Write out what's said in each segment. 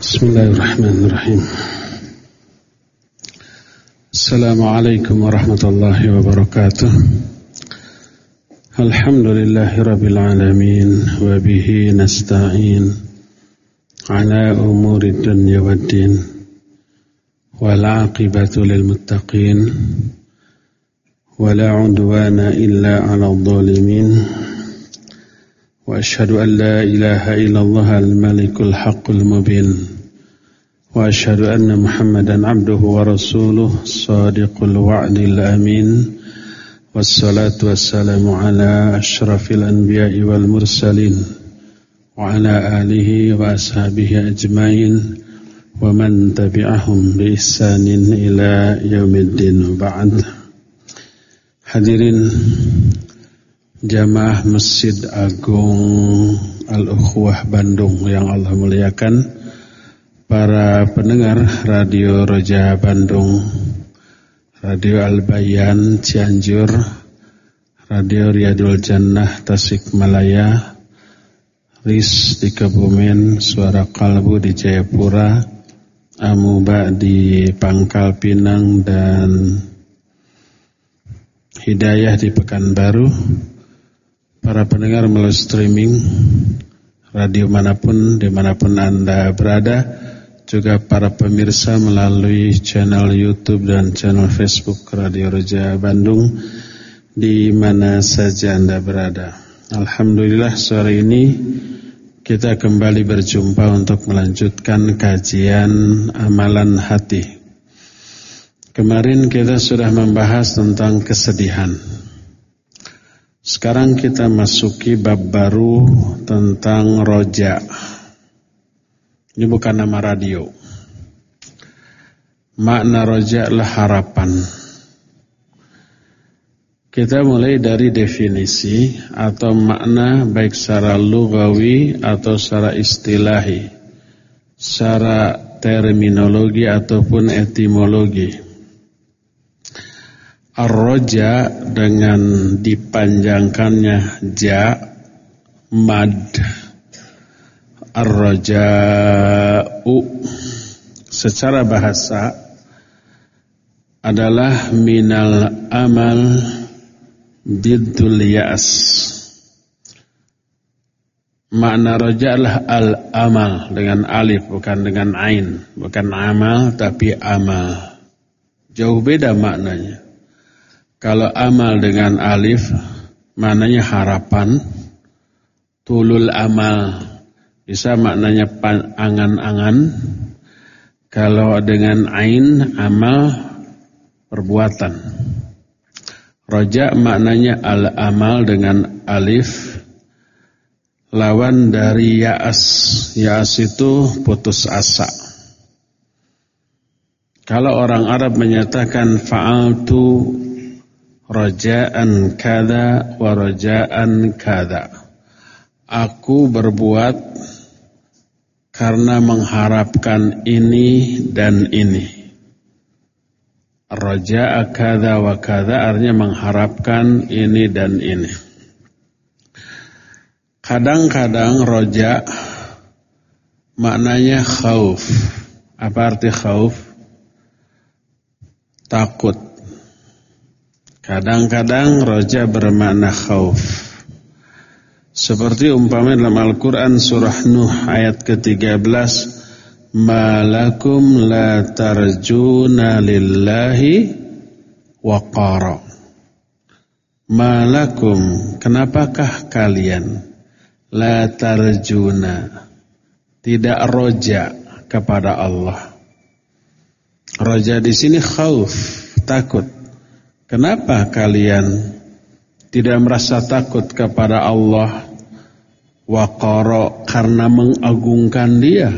بسم الله الرحمن الرحيم. السلام عليكم ورحمة الله وبركاته. الحمد لله رب العالمين وبه نستعين على أمور الدنيا والدين والعاقبة للمتقين ولا عدوان إلا على الظالمين. وأشهد أن لا إله إلا الله الملك الحق المبين وأشهد أن محمدا عبده ورسوله صادق الوعد الأمين والصلاة والسلام على أشرف الأنبياء والمرسلين وعلى آله وأصحابه أجمعين ومن تبعهم بإحسان إلى يوم الدين بعد Hadirin Jamaah Masjid Agung Al-Ukhwah Bandung yang Allah muliakan Para pendengar Radio Roja Bandung Radio Al-Bayan Cianjur Radio Riyadul Jannah Tasikmalaya RIS di Kebumen Suara Kalbu di Jayapura Amuba di Pangkal Pinang dan Hidayah di Pekanbaru para pendengar melalui streaming radio mana pun di mana pun anda berada juga para pemirsa melalui channel YouTube dan channel Facebook Radio Reja Bandung di mana saja anda berada. Alhamdulillah sore ini kita kembali berjumpa untuk melanjutkan kajian amalan hati. Kemarin kita sudah membahas tentang kesedihan. Sekarang kita masuki bab baru tentang roja. Ini bukan nama radio. Makna roja adalah harapan. Kita mulai dari definisi atau makna baik secara lugawi atau secara istilahi. Secara terminologi ataupun etimologi. Ar-roja dengan dipanjangkannya ja mad. Ar-roja'u secara bahasa adalah minal amal diddul ya'as Makna roja adalah al-amal dengan alif bukan dengan ain. Bukan amal tapi amal. Jauh beda maknanya kalau amal dengan alif maknanya harapan, tulul amal bisa maknanya angan-angan. Kalau dengan ain amal perbuatan. Roja maknanya al-amal dengan alif lawan dari ya'as. Ya'as itu putus asa. Kalau orang Arab menyatakan fa'altu rajaan kada wa rajaan kada. Aku berbuat karena mengharapkan ini dan ini. Raja'a kada wa kada artinya mengharapkan ini dan ini. Kadang-kadang roja maknanya khauf. Apa arti khauf? Takut. Kadang-kadang roja bermakna khauf. Seperti umpamanya dalam Al-Quran surah Nuh ayat ke-13. Malakum la tarjuna lillahi waqara. Malakum, kenapakah kalian la tarjuna tidak roja kepada Allah? Roja di sini khauf, takut. Kenapa kalian tidak merasa takut kepada Allah waqara karena mengagungkan dia?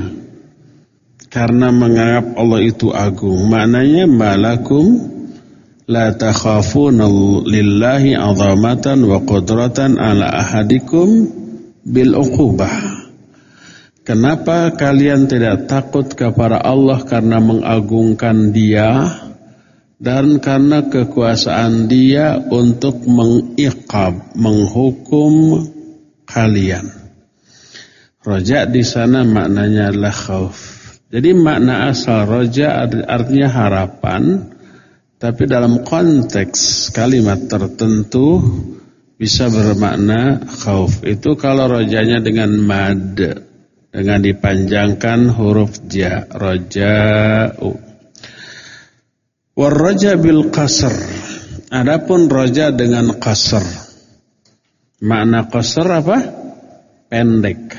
Karena menganggap Allah itu agung. Maknanya malakum la takhafuna lillahi azamatan wa qudratan ala ahadikum bil uqubah. Kenapa kalian tidak takut kepada Allah karena mengagungkan dia? Dan karena kekuasaan dia untuk mengiqab, menghukum kalian. Roja di sana maknanya adalah khauf, Jadi makna asal roja artinya harapan, tapi dalam konteks kalimat tertentu bisa bermakna khauf. Itu kalau rojanya dengan mad, dengan dipanjangkan huruf ja, roja'u. Warroja bil qasr. Adapun roja dengan qasr. Makna qasr apa? Pendek.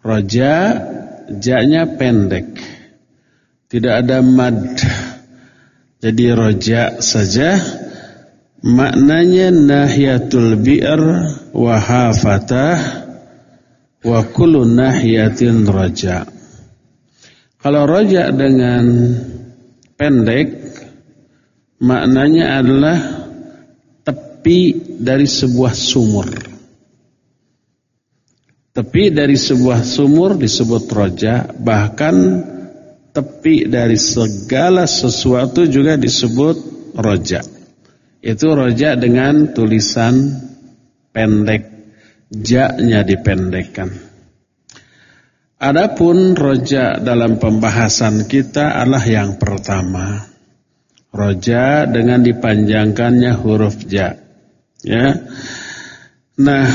Roja ja-nya pendek. Tidak ada mad. Jadi roja saja maknanya nahiyatul bi'r wa hafatah wa kullu nahiyatin roja. Kalau roja dengan pendek maknanya adalah tepi dari sebuah sumur. Tepi dari sebuah sumur disebut roja, bahkan tepi dari segala sesuatu juga disebut roja. Itu roja dengan tulisan pendek, ja-nya dipendekkan. Adapun roja dalam pembahasan kita adalah yang pertama. Roja dengan dipanjangkannya huruf ja. Ya. Nah,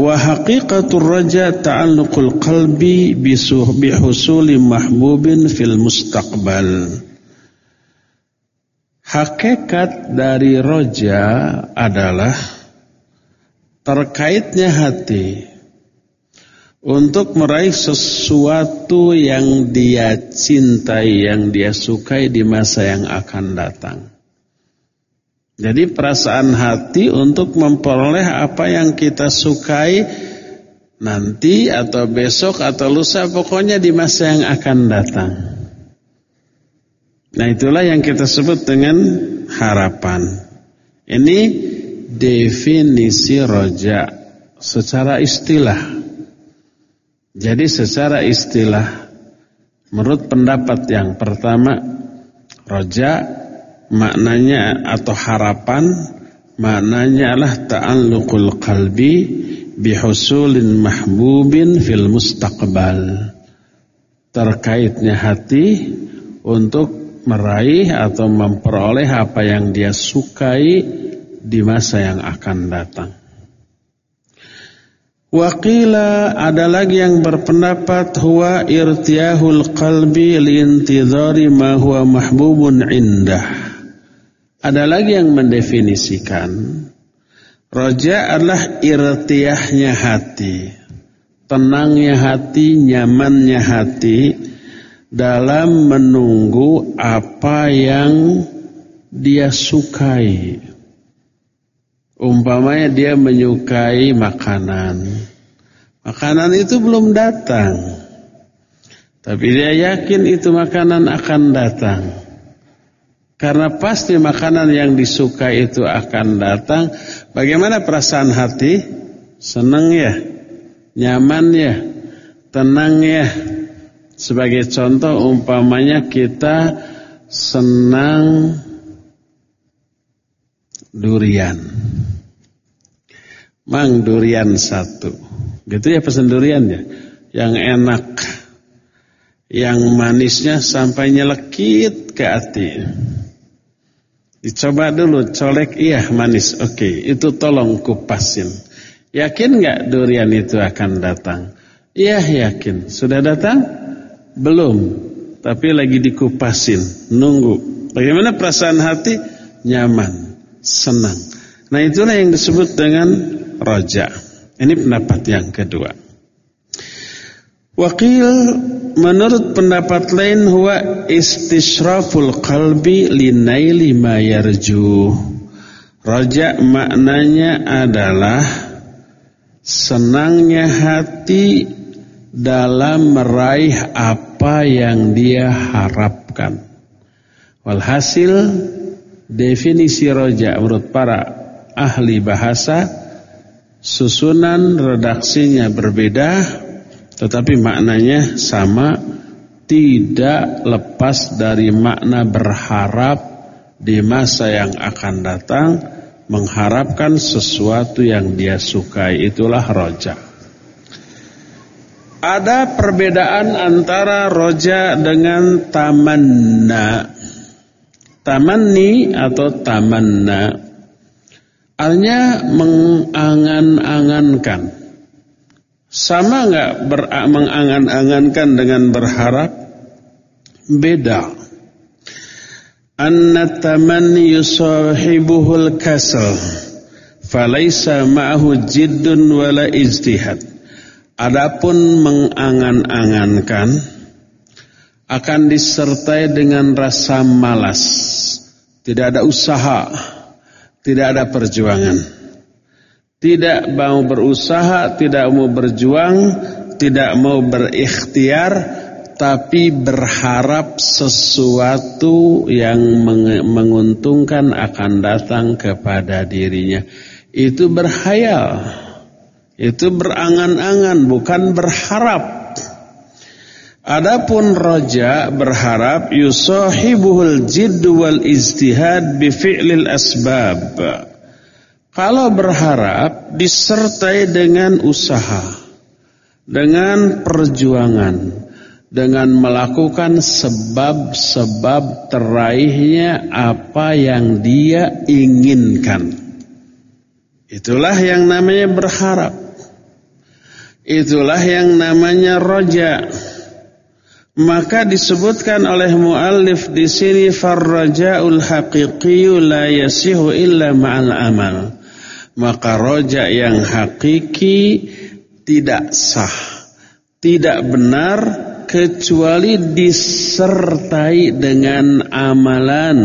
wa haqiqatur raja ta'alluqul qalbi bihusuli mahbubin fil mustaqbal. Hakikat dari roja adalah terkaitnya hati untuk meraih sesuatu yang dia cintai, yang dia sukai di masa yang akan datang. Jadi perasaan hati untuk memperoleh apa yang kita sukai nanti atau besok atau lusa pokoknya di masa yang akan datang. Nah itulah yang kita sebut dengan harapan. Ini definisi roja secara istilah. Jadi secara istilah menurut pendapat yang pertama roja maknanya atau harapan maknanya adalah ta'alluqul qalbi bihusulin mahbubin fil mustaqbal terkaitnya hati untuk meraih atau memperoleh apa yang dia sukai di masa yang akan datang. Waqila ada lagi yang berpendapat huwa irtiyahul qalbi liintidhari ma huwa mahbubun indah. Ada lagi yang mendefinisikan Roja adalah irtiahnya hati Tenangnya hati, nyamannya hati Dalam menunggu apa yang dia sukai Umpamanya dia menyukai makanan Makanan itu belum datang Tapi dia yakin itu makanan akan datang karena pasti makanan yang disukai itu akan datang. Bagaimana perasaan hati? Senang ya? Nyaman ya? Tenang ya? Sebagai contoh umpamanya kita senang durian. Mang durian satu. Gitu ya pesan durian ya. Yang enak. Yang manisnya sampai nyelekit ke hati. Dicoba dulu, colek iya manis. Oke, itu tolong kupasin. Yakin nggak durian itu akan datang? Iya yakin. Sudah datang? Belum. Tapi lagi dikupasin, nunggu. Bagaimana perasaan hati? Nyaman, senang. Nah itulah yang disebut dengan roja. Ini pendapat yang kedua. Wakil menurut pendapat lain huwa istishraful qalbi linaili ma yarju. Raja maknanya adalah senangnya hati dalam meraih apa yang dia harapkan. Walhasil definisi roja menurut para ahli bahasa susunan redaksinya berbeda tetapi maknanya sama tidak lepas dari makna berharap di masa yang akan datang mengharapkan sesuatu yang dia sukai itulah roja. Ada perbedaan antara roja dengan tamanna. Tamanni atau tamanna. Artinya mengangan-angankan. Sama enggak mengangan-angankan dengan berharap? Beda. Anna tamanni yusahibuhul kasal. Falaisa ma'ahu jiddun wala ijtihad. Adapun mengangan-angankan akan disertai dengan rasa malas, tidak ada usaha, tidak ada perjuangan. Tidak mau berusaha, tidak mau berjuang, tidak mau berikhtiar, tapi berharap sesuatu yang menguntungkan akan datang kepada dirinya. Itu berhayal. Itu berangan-angan bukan berharap. Adapun roja berharap yusahibuhul jidd wal ijtihad bi fi'lil asbab. Kalau berharap disertai dengan usaha, dengan perjuangan, dengan melakukan sebab-sebab teraihnya apa yang dia inginkan. Itulah yang namanya berharap. Itulah yang namanya roja. Maka disebutkan oleh muallif di sini farraja'ul haqiqiyyu la yasihu illa ma'al amal. Maka roja yang hakiki tidak sah, tidak benar kecuali disertai dengan amalan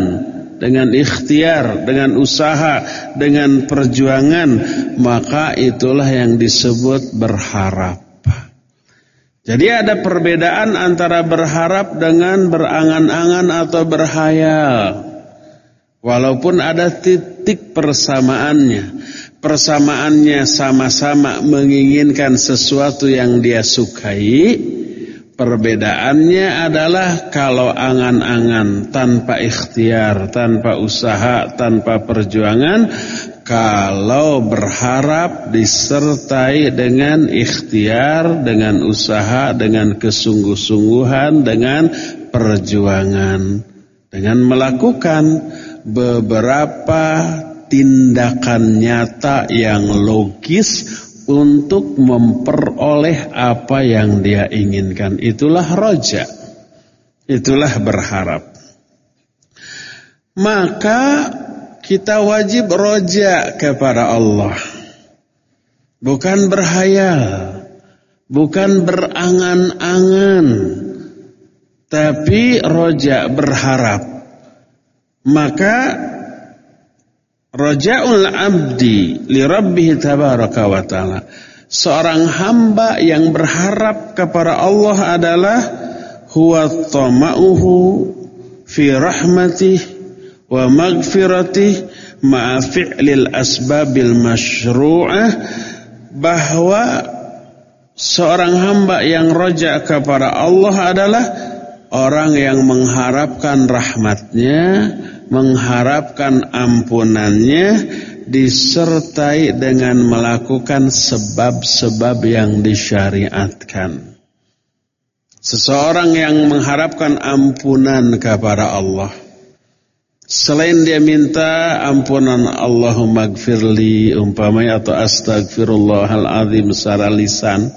dengan ikhtiar, dengan usaha, dengan perjuangan, maka itulah yang disebut berharap. Jadi ada perbedaan antara berharap dengan berangan-angan atau berhayal. Walaupun ada titik persamaannya. Persamaannya sama-sama menginginkan sesuatu yang dia sukai, Perbedaannya adalah kalau angan-angan tanpa ikhtiar, tanpa usaha, tanpa perjuangan, kalau berharap disertai dengan ikhtiar, dengan usaha, dengan kesungguh-sungguhan, dengan perjuangan, dengan melakukan beberapa tindakan nyata yang logis untuk memperoleh apa yang dia inginkan. Itulah roja. Itulah berharap. Maka kita wajib roja kepada Allah. Bukan berhayal. Bukan berangan-angan. Tapi roja berharap. Maka Raja'ul abdi li rabbih tabaraka wa ta'ala. Seorang hamba yang berharap kepada Allah adalah huwa tama'uhu fi rahmatih wa maghfiratih ma'a fi'lil asbabil masyru'ah bahwa seorang hamba yang roja kepada Allah adalah orang yang mengharapkan rahmatnya mengharapkan ampunannya disertai dengan melakukan sebab-sebab yang disyariatkan. Seseorang yang mengharapkan ampunan kepada Allah Selain dia minta ampunan Allahumma gfirli umpamanya atau astagfirullahaladzim secara lisan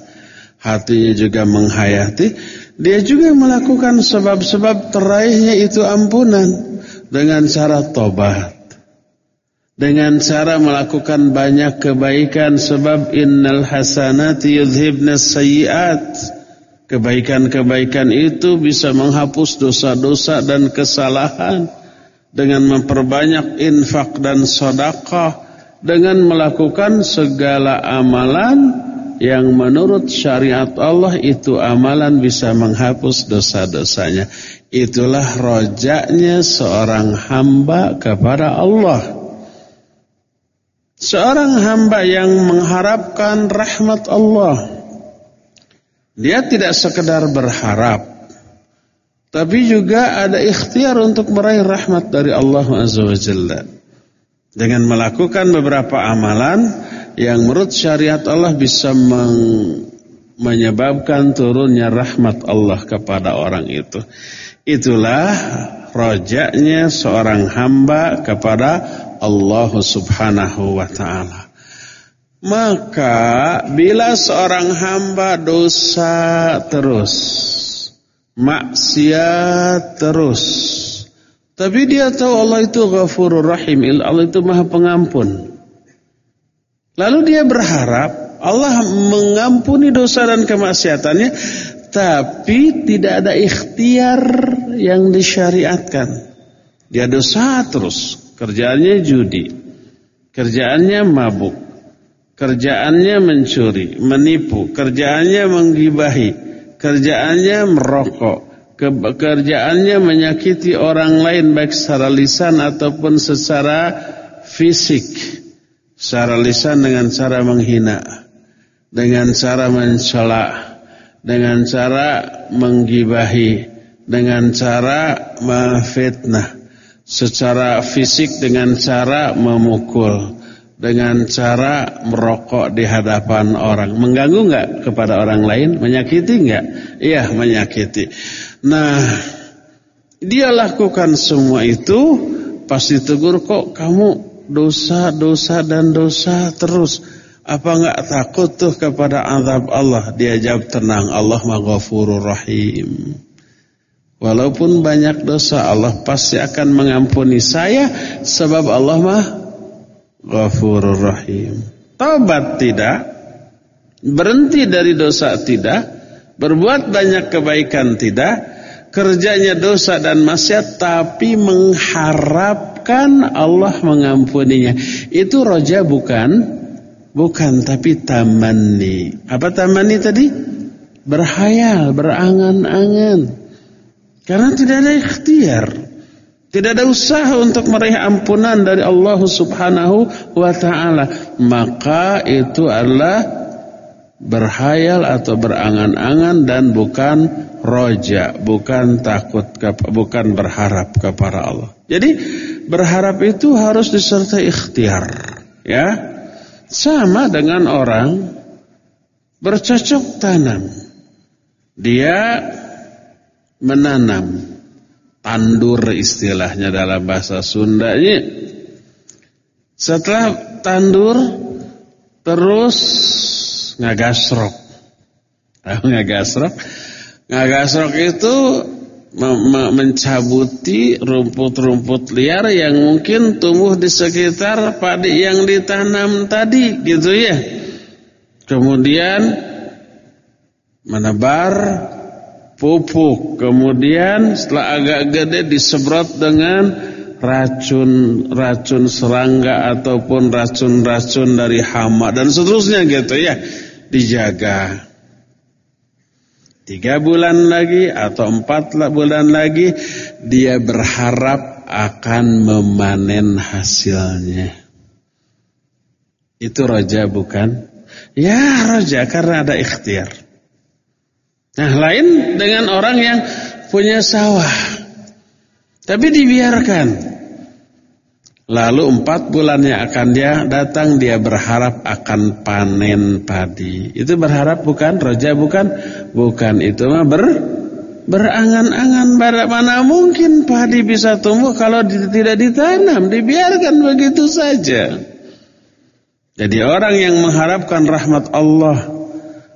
Hatinya juga menghayati Dia juga melakukan sebab-sebab teraihnya itu ampunan. Dengan cara tobat. Dengan cara melakukan banyak kebaikan sebab innal hasanati yudhibna sayyiat. Kebaikan-kebaikan itu bisa menghapus dosa-dosa dan kesalahan dengan memperbanyak infak dan sedekah dengan melakukan segala amalan yang menurut syariat Allah itu amalan bisa menghapus dosa-dosanya. Itulah rojaknya seorang hamba kepada Allah. Seorang hamba yang mengharapkan rahmat Allah. Dia tidak sekedar berharap. Tapi juga ada ikhtiar untuk meraih rahmat dari Allah Azza wa Jalla. Dengan melakukan beberapa amalan yang menurut syariat Allah bisa menyebabkan turunnya rahmat Allah kepada orang itu. Itulah rojaknya seorang hamba kepada Allah subhanahu wa ta'ala. Maka bila seorang hamba dosa terus, maksiat terus, tapi dia tahu Allah itu ghafurur rahim, Allah itu maha pengampun. Lalu dia berharap Allah mengampuni dosa dan kemaksiatannya, tapi tidak ada ikhtiar yang disyariatkan. Dia dosa terus, kerjaannya judi, kerjaannya mabuk, kerjaannya mencuri, menipu, kerjaannya menggibahi, kerjaannya merokok, kerjaannya menyakiti orang lain baik secara lisan ataupun secara fisik. Secara lisan dengan cara menghina, dengan cara mencela, dengan cara menggibahi, dengan cara memfitnah, secara fisik dengan cara memukul, dengan cara merokok di hadapan orang. Mengganggu nggak kepada orang lain? Menyakiti nggak? Iya, menyakiti. Nah, dia lakukan semua itu, pasti tegur kok kamu dosa, dosa dan dosa terus. Apa enggak takut tuh kepada azab Allah? Dia jawab tenang, Allah maghfurur rahim. Walaupun banyak dosa, Allah pasti akan mengampuni saya sebab Allah mah ghafurur rahim. Taubat tidak, berhenti dari dosa tidak, berbuat banyak kebaikan tidak, kerjanya dosa dan maksiat tapi mengharap mengharapkan Allah mengampuninya. Itu roja bukan? Bukan, tapi tamani. Apa tamani tadi? Berhayal, berangan-angan. Karena tidak ada ikhtiar. Tidak ada usaha untuk meraih ampunan dari Allah subhanahu wa ta'ala. Maka itu adalah berhayal atau berangan-angan dan bukan roja, bukan takut, bukan berharap kepada Allah. Jadi berharap itu harus disertai ikhtiar, ya. Sama dengan orang bercocok tanam. Dia menanam tandur istilahnya dalam bahasa Sundanya. Setelah tandur terus ngagasrok. ngagasrok. Ngagasrok itu mencabuti rumput-rumput liar yang mungkin tumbuh di sekitar padi yang ditanam tadi gitu ya. Kemudian menebar pupuk, kemudian setelah agak gede disemprot dengan racun-racun serangga ataupun racun-racun dari hama dan seterusnya gitu ya. Dijaga. Tiga bulan lagi atau empat bulan lagi dia berharap akan memanen hasilnya. Itu roja bukan? Ya roja karena ada ikhtiar. Nah lain dengan orang yang punya sawah. Tapi dibiarkan. Lalu empat bulannya akan dia datang dia berharap akan panen padi. Itu berharap bukan? Roja bukan? Bukan itu mah ber berangan-angan mana mungkin padi bisa tumbuh kalau tidak ditanam, dibiarkan begitu saja. Jadi orang yang mengharapkan rahmat Allah,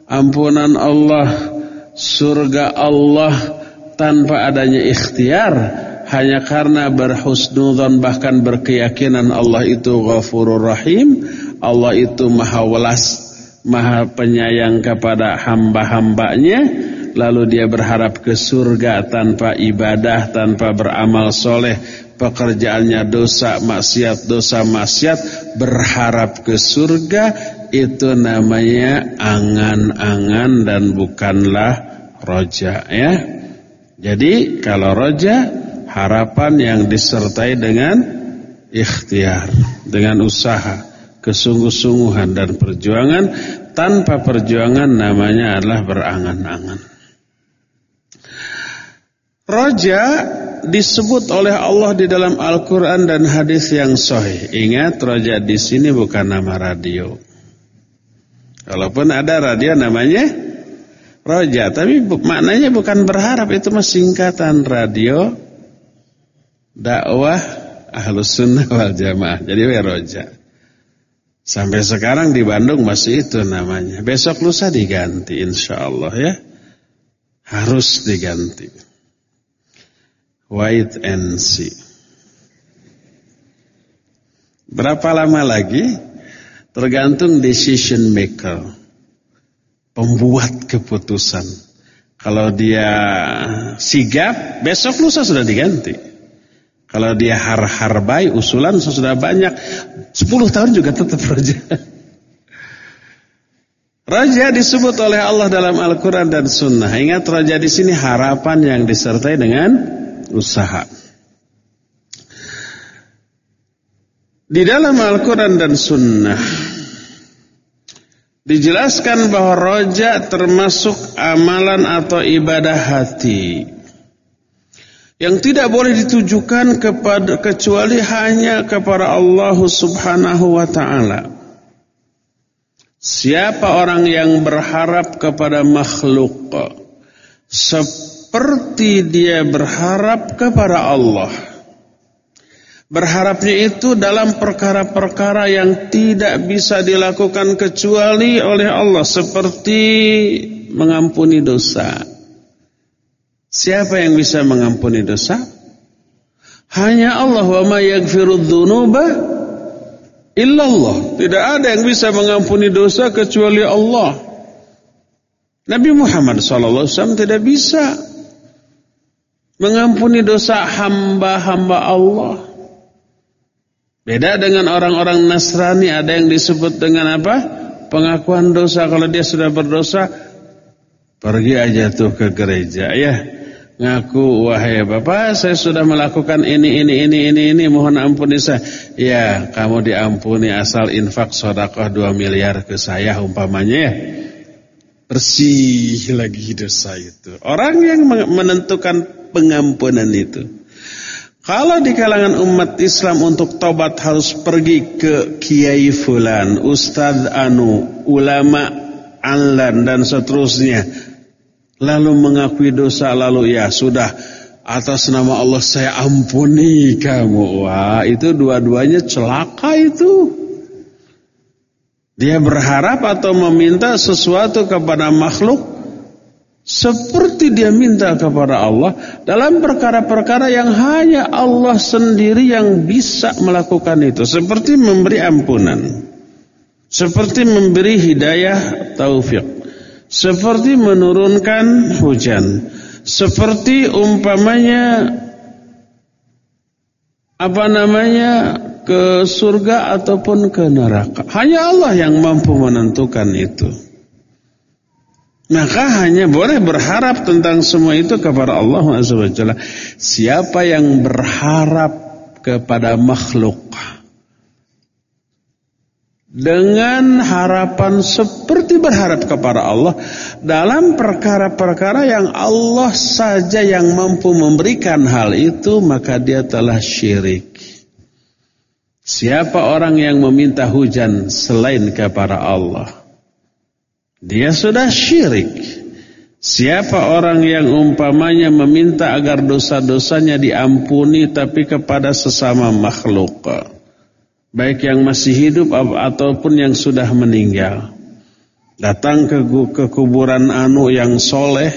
ampunan Allah, surga Allah tanpa adanya ikhtiar hanya karena berhusnudzon bahkan berkeyakinan Allah itu ghafurur rahim, Allah itu maha welas, maha penyayang kepada hamba-hambanya, lalu dia berharap ke surga tanpa ibadah, tanpa beramal soleh, pekerjaannya dosa maksiat, dosa maksiat, berharap ke surga, itu namanya angan-angan dan bukanlah roja ya. Jadi kalau roja harapan yang disertai dengan ikhtiar, dengan usaha, kesungguh-sungguhan dan perjuangan. Tanpa perjuangan namanya adalah berangan-angan. Roja disebut oleh Allah di dalam Al-Quran dan hadis yang sahih. Ingat, roja di sini bukan nama radio. Walaupun ada radio namanya Roja, tapi maknanya bukan berharap itu mah singkatan radio dakwah ahlus sunnah wal jamaah. Jadi we roja. Sampai sekarang di Bandung masih itu namanya. Besok lusa diganti insya Allah ya. Harus diganti. White and see. Berapa lama lagi? Tergantung decision maker pembuat keputusan. Kalau dia sigap, besok lusa sudah diganti. Kalau dia har-har baik, usulan sudah banyak. 10 tahun juga tetap raja. Raja disebut oleh Allah dalam Al-Quran dan Sunnah. Ingat raja di sini harapan yang disertai dengan usaha. Di dalam Al-Quran dan Sunnah Dijelaskan bahwa roja termasuk amalan atau ibadah hati yang tidak boleh ditujukan kepada kecuali hanya kepada Allah Subhanahu wa taala. Siapa orang yang berharap kepada makhluk seperti dia berharap kepada Allah Berharapnya itu dalam perkara-perkara yang tidak bisa dilakukan kecuali oleh Allah seperti mengampuni dosa. Siapa yang bisa mengampuni dosa? Hanya Allah wa ma yaghfirudz dzunuba illallah. Tidak ada yang bisa mengampuni dosa kecuali Allah. Nabi Muhammad SAW tidak bisa mengampuni dosa hamba-hamba Allah. Beda dengan orang-orang Nasrani ada yang disebut dengan apa? Pengakuan dosa. Kalau dia sudah berdosa, pergi aja tuh ke gereja ya. Ngaku wahai Bapak, saya sudah melakukan ini ini ini ini ini mohon ampuni saya. Ya, kamu diampuni asal infak sedekah 2 miliar ke saya umpamanya ya. Bersih lagi dosa itu. Orang yang menentukan pengampunan itu kalau di kalangan umat Islam untuk tobat harus pergi ke Kiai Fulan, Ustadz Anu, ulama Anlan dan seterusnya. Lalu mengakui dosa lalu ya sudah atas nama Allah saya ampuni kamu. Wah itu dua-duanya celaka itu. Dia berharap atau meminta sesuatu kepada makhluk seperti dia minta kepada Allah dalam perkara-perkara yang hanya Allah sendiri yang bisa melakukan itu. Seperti memberi ampunan. Seperti memberi hidayah taufik. Seperti menurunkan hujan. Seperti umpamanya apa namanya ke surga ataupun ke neraka. Hanya Allah yang mampu menentukan itu. Maka hanya boleh berharap tentang semua itu kepada Allah Subhanahu Siapa yang berharap kepada makhluk dengan harapan seperti berharap kepada Allah dalam perkara-perkara yang Allah saja yang mampu memberikan hal itu maka dia telah syirik. Siapa orang yang meminta hujan selain kepada Allah? Dia sudah syirik. Siapa orang yang umpamanya meminta agar dosa-dosanya diampuni tapi kepada sesama makhluk. Baik yang masih hidup ataupun yang sudah meninggal. Datang ke, ke kuburan anu yang soleh.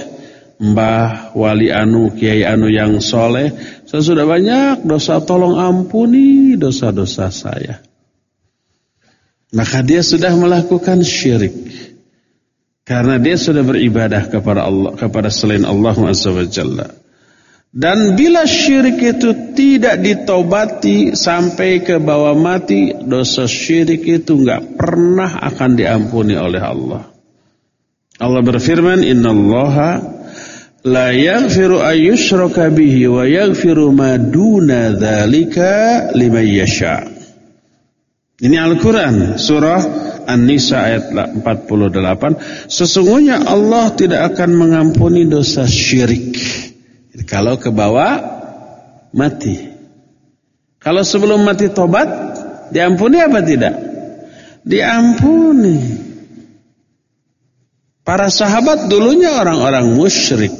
Mbah wali anu, kiai anu yang soleh. Saya sudah banyak dosa tolong ampuni dosa-dosa saya. Maka dia sudah melakukan syirik. Karena dia sudah beribadah kepada Allah kepada selain Allah Azza wa Jalla. Dan bila syirik itu tidak ditobati sampai ke bawah mati, dosa syirik itu enggak pernah akan diampuni oleh Allah. Allah berfirman, "Innallaha la yaghfiru ayyushraka bihi wa yaghfiru ma duna dzalika liman yasha." Ini Al-Qur'an surah An-Nisa ayat 48 Sesungguhnya Allah tidak akan mengampuni dosa syirik Kalau ke bawah mati Kalau sebelum mati tobat Diampuni apa tidak? Diampuni Para sahabat dulunya orang-orang musyrik.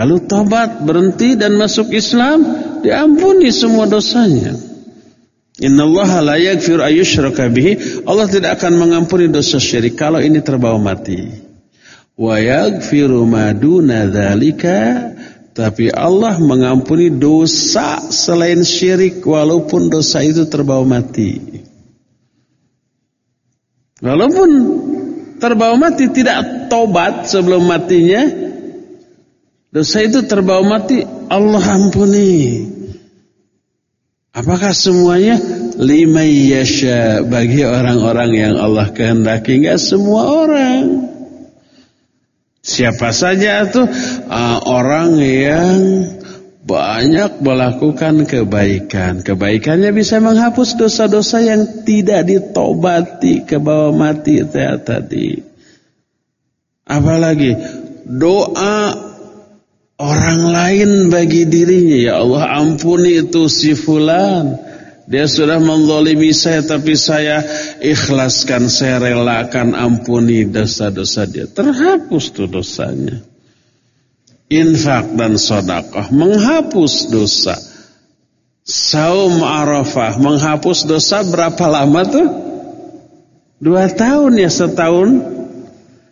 Lalu tobat, berhenti dan masuk Islam, diampuni semua dosanya. Inna Allah la yaghfir ayyushraka bihi. Allah tidak akan mengampuni dosa syirik kalau ini terbawa mati. Wa yaghfiru ma duna dzalika tapi Allah mengampuni dosa selain syirik walaupun dosa itu terbawa mati. Walaupun terbawa mati tidak tobat sebelum matinya dosa itu terbawa mati Allah ampuni apakah semuanya? Lima yasha bagi orang-orang yang Allah kehendaki. Enggak semua orang. Siapa saja itu? Uh, orang yang banyak melakukan kebaikan. Kebaikannya bisa menghapus dosa-dosa yang tidak ditobati ke bawah mati tadi. Apalagi? Doa orang lain bagi dirinya. Ya Allah ampuni itu si fulan. Dia sudah menzalimi saya tapi saya ikhlaskan, saya relakan ampuni dosa-dosa dia. Terhapus tuh dosanya infak dan sodakoh menghapus dosa. Saum Arafah menghapus dosa berapa lama tuh? Dua tahun ya setahun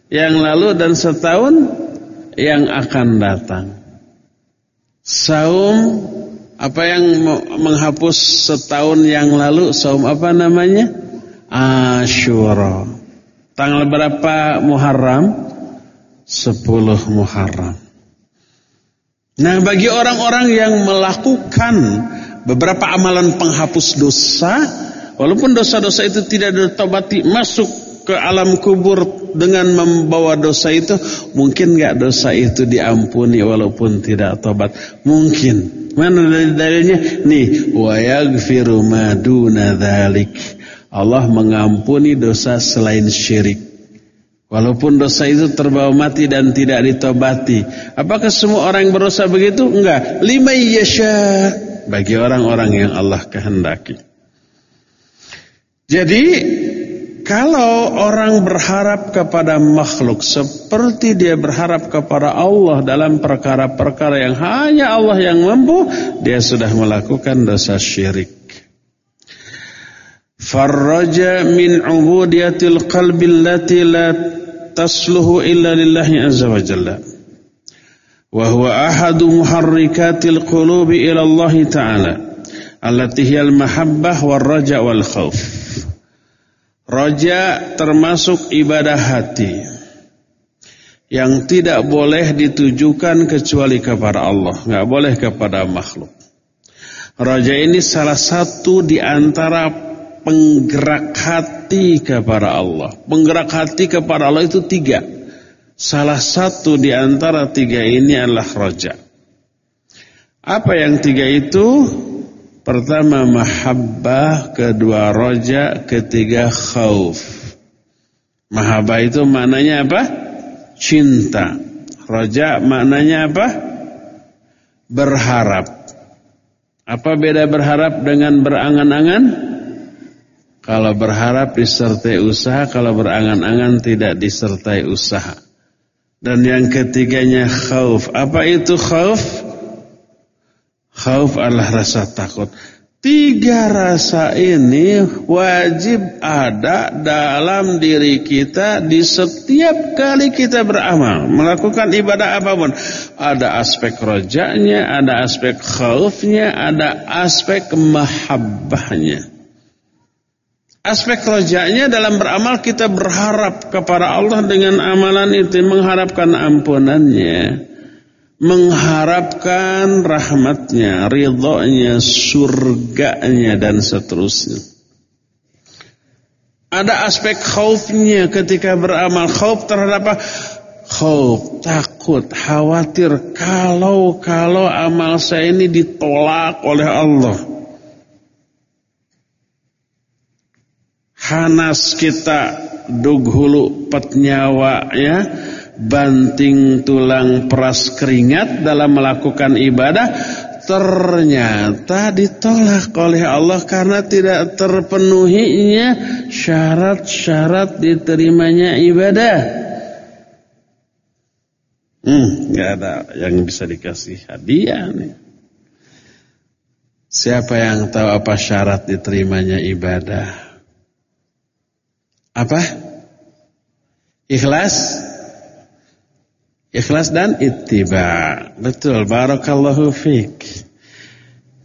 yang lalu dan setahun yang akan datang. Saum apa yang menghapus setahun yang lalu? Saum apa namanya? Ashura. Tanggal berapa Muharram? Sepuluh Muharram. Nah bagi orang-orang yang melakukan beberapa amalan penghapus dosa Walaupun dosa-dosa itu tidak ditobati masuk ke alam kubur dengan membawa dosa itu Mungkin gak dosa itu diampuni walaupun tidak tobat Mungkin Mana dalilnya? Nih Wa maduna dhalik Allah mengampuni dosa selain syirik Walaupun dosa itu terbawa mati dan tidak ditobati. Apakah semua orang yang berdosa begitu? Enggak. Lima yasha. Bagi orang-orang yang Allah kehendaki. Jadi, kalau orang berharap kepada makhluk seperti dia berharap kepada Allah dalam perkara-perkara yang hanya Allah yang mampu, dia sudah melakukan dosa syirik. Farraja min ubudiyatil qalbi allati la tasluhu illa lillahi azza wa jalla wa huwa ahadu muharrikatil qulubi ila Allah ta'ala allati hiyal mahabbah war raja wal khauf raja termasuk ibadah hati yang tidak boleh ditujukan kecuali kepada Allah enggak boleh kepada makhluk raja ini salah satu di antara penggerak hati kepada Allah. Penggerak hati kepada Allah itu tiga. Salah satu di antara tiga ini adalah roja. Apa yang tiga itu? Pertama mahabbah, kedua roja, ketiga khauf. Mahabbah itu maknanya apa? Cinta. Roja maknanya apa? Berharap. Apa beda berharap dengan berangan-angan? Kalau berharap disertai usaha, kalau berangan-angan tidak disertai usaha. Dan yang ketiganya khauf. Apa itu khauf? Khauf adalah rasa takut. Tiga rasa ini wajib ada dalam diri kita di setiap kali kita beramal. Melakukan ibadah apa pun. Ada aspek rojaknya, ada aspek khaufnya, ada aspek mahabbahnya. Aspek rojaknya dalam beramal kita berharap kepada Allah dengan amalan itu mengharapkan ampunannya, mengharapkan rahmatnya, ridhonya, surganya dan seterusnya. Ada aspek khaufnya ketika beramal, khauf terhadap apa? Khauf, takut, khawatir kalau kalau amal saya ini ditolak oleh Allah. hanas kita dughulu petnyawa ya banting tulang peras keringat dalam melakukan ibadah ternyata ditolak oleh Allah karena tidak terpenuhinya syarat-syarat diterimanya ibadah. Hmm, nggak ada yang bisa dikasih hadiah nih. Siapa yang tahu apa syarat diterimanya ibadah? Apa? Ikhlas? Ikhlas dan ittiba. Betul, barakallahu fiik.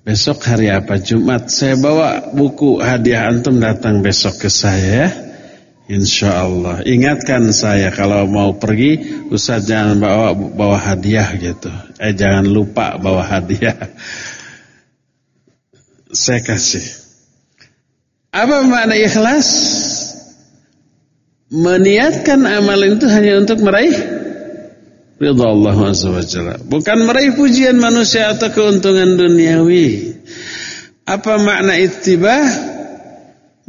Besok hari apa? Jumat. Saya bawa buku hadiah antum datang besok ke saya ya. Insya Allah. Ingatkan saya kalau mau pergi, Ustaz jangan bawa bawa hadiah gitu. Eh jangan lupa bawa hadiah. Saya kasih. Apa makna ikhlas? Meniatkan amalan itu hanya untuk meraih ridha Allah SWT. Bukan meraih pujian manusia atau keuntungan duniawi. Apa makna ittiba?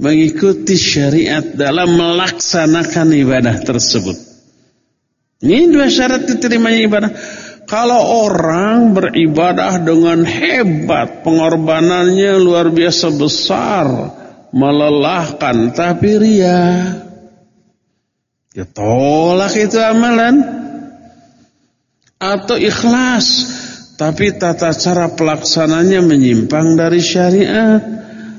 Mengikuti syariat dalam melaksanakan ibadah tersebut. Ini dua syarat diterimanya ibadah. Kalau orang beribadah dengan hebat, pengorbanannya luar biasa besar, melelahkan, tapi ria. Ya tolak itu amalan atau ikhlas tapi tata cara pelaksananya menyimpang dari syariat.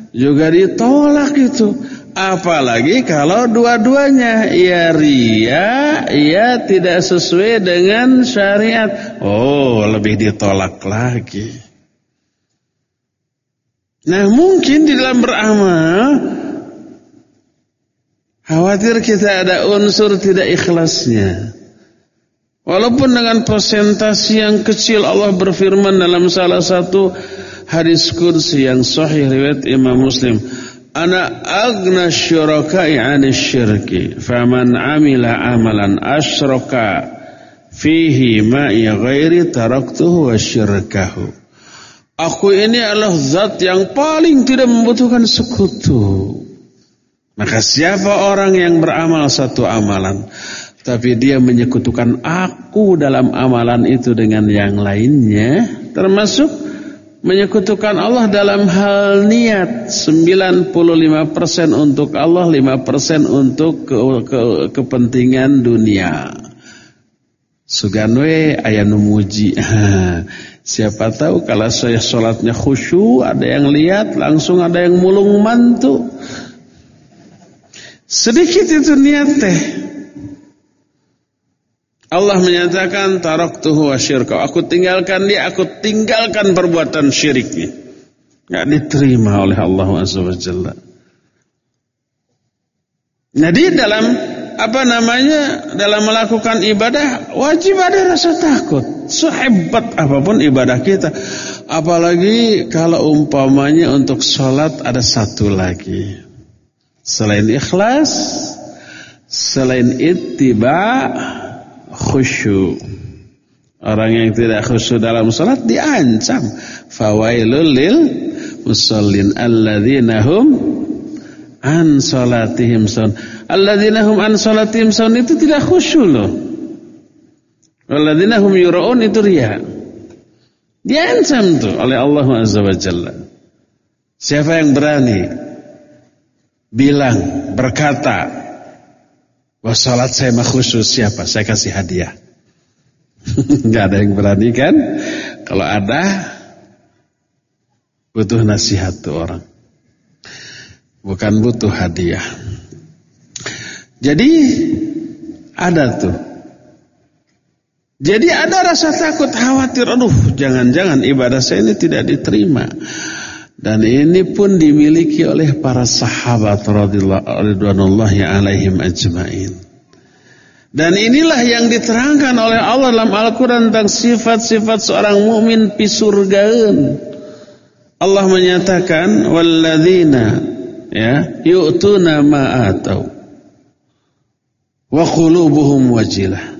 Juga ditolak itu. Apalagi kalau dua-duanya ya ria ya tidak sesuai dengan syariat. Oh lebih ditolak lagi. Nah mungkin di dalam beramal khawatir kita ada unsur tidak ikhlasnya Walaupun dengan persentase yang kecil Allah berfirman dalam salah satu hadis kursi yang sahih riwayat Imam Muslim, "Ana agna syuraka'i 'ani syirki, faman 'amila amalan asyraka fihi ma'i ghairi taraktuhu wa syirkahu." Aku ini adalah zat yang paling tidak membutuhkan sekutu. Maka siapa orang yang beramal satu amalan tapi dia menyekutukan aku dalam amalan itu dengan yang lainnya termasuk menyekutukan Allah dalam hal niat. 95% untuk Allah 5% untuk ke, ke, kepentingan dunia. Suganwe ayah numuji Siapa tahu kalau saya sholatnya khusyuk Ada yang lihat langsung ada yang mulung mantu. Sedikit itu niat teh Allah menyatakan taraktuhu wa syirka. Aku tinggalkan dia, aku tinggalkan perbuatan syiriknya. Enggak diterima oleh Allah Subhanahu Jadi dalam apa namanya dalam melakukan ibadah wajib ada rasa takut. Sehebat apa pun ibadah kita, apalagi kalau umpamanya untuk sholat ada satu lagi. Selain ikhlas, selain ittiba, khusyuk. Orang yang tidak khusyuk dalam salat diancam. Fawailul lil musallin alladzina hum an salatihim saun. Alladzina hum an salatihim saun itu tidak khusyuk loh. Alladzina hum yura'un itu riya. Diancam tuh oleh Allah Azza wa Jalla. Siapa yang berani bilang berkata Wah salat saya mah khusus siapa? Saya kasih hadiah. Gak ada yang berani kan? Kalau ada, butuh nasihat tuh orang. Bukan butuh hadiah. Jadi ada tuh. Jadi ada rasa takut, khawatir, aduh jangan-jangan ibadah saya ini tidak diterima. Dan ini pun dimiliki oleh para sahabat radhiyallahu alaihim ajmain. Dan inilah yang diterangkan oleh Allah dalam Al-Qur'an tentang sifat-sifat seorang mukmin pisurgaun. Allah menyatakan walladzina ya yu'tuna ma atau wa qulubuhum wajilah.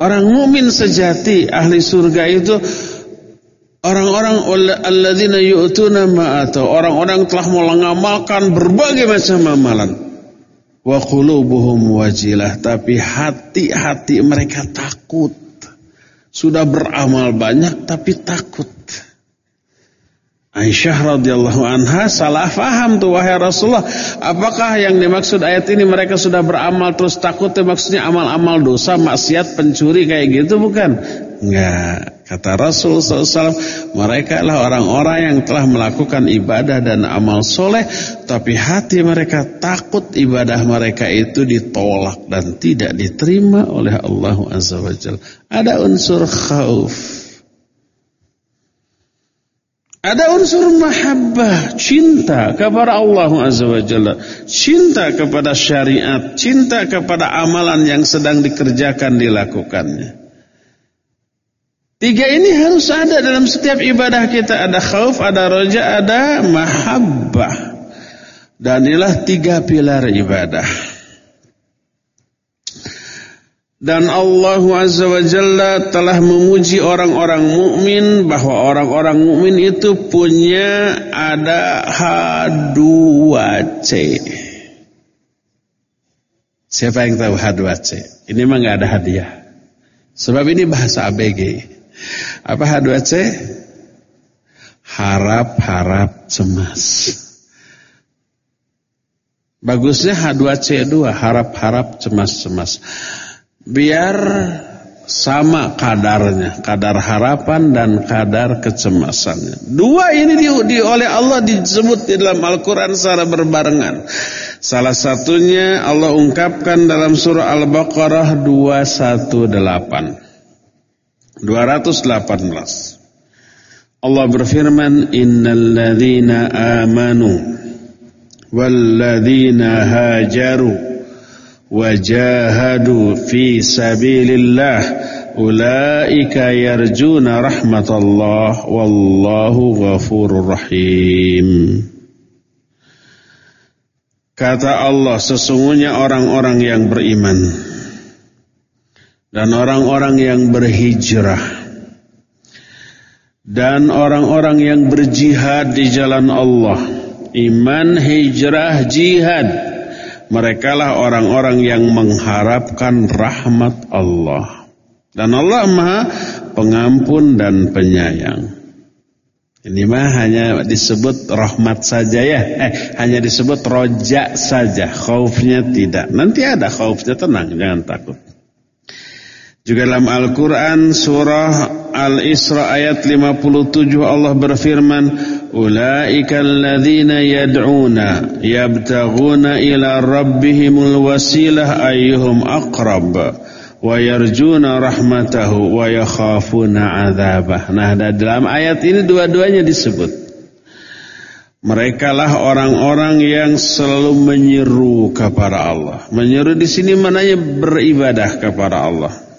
Orang mukmin sejati ahli surga itu Orang-orang alladzina yu'tuna ma atau orang-orang telah mengamalkan berbagai macam amalan. Wa qulubuhum wajilah tapi hati-hati mereka takut. Sudah beramal banyak tapi takut. Aisyah radhiyallahu anha salah faham tuh wahai Rasulullah. Apakah yang dimaksud ayat ini mereka sudah beramal terus takut maksudnya amal-amal dosa, maksiat, pencuri kayak gitu bukan? Enggak. Kata Rasul SAW, mereka adalah orang-orang yang telah melakukan ibadah dan amal soleh, tapi hati mereka takut ibadah mereka itu ditolak dan tidak diterima oleh Allah Azza wa Ada unsur khauf. Ada unsur mahabbah, cinta kepada Allah Azza wa Jalla, cinta kepada syariat, cinta kepada amalan yang sedang dikerjakan dilakukannya. Tiga ini harus ada dalam setiap ibadah kita. Ada khauf, ada roja, ada mahabbah. Dan inilah tiga pilar ibadah. Dan Allah Azza wa Jalla telah memuji orang-orang mukmin bahwa orang-orang mukmin itu punya ada H2C. Siapa yang tahu H2C? Ini mah nggak ada hadiah. Sebab ini bahasa ABG. Apa H2C? Harap-harap cemas. Bagusnya H2C2, harap-harap cemas-cemas biar sama kadarnya, kadar harapan dan kadar kecemasannya. Dua ini di, di oleh Allah disebut di dalam Al-Quran secara berbarengan. Salah satunya Allah ungkapkan dalam surah Al-Baqarah 218. 218. Allah berfirman, Innal ladhina amanu wal ladhina hajaru وجاهدوا في سبيل الله أولئك يرجون رحمة الله والله غفور رحيم Kata Allah sesungguhnya orang-orang yang beriman dan orang-orang yang berhijrah dan orang-orang yang berjihad di jalan Allah iman hijrah jihad Merekalah orang-orang yang mengharapkan rahmat Allah. Dan Allah maha pengampun dan penyayang. Ini mah hanya disebut rahmat saja ya. Eh, hanya disebut rojak saja. Khaufnya tidak. Nanti ada khaufnya tenang, jangan takut. Juga dalam Al-Quran surah Al-Isra ayat 57 Allah berfirman Ulaika alladhina yad'una yabtaghuna ila rabbihimul wasilah ayyuhum aqrab wa yarjuna rahmatahu wa yakhafuna adzabah. Nah, dalam ayat ini dua-duanya disebut. Mereka lah orang-orang yang selalu menyeru kepada Allah. Menyeru di sini mananya beribadah kepada Allah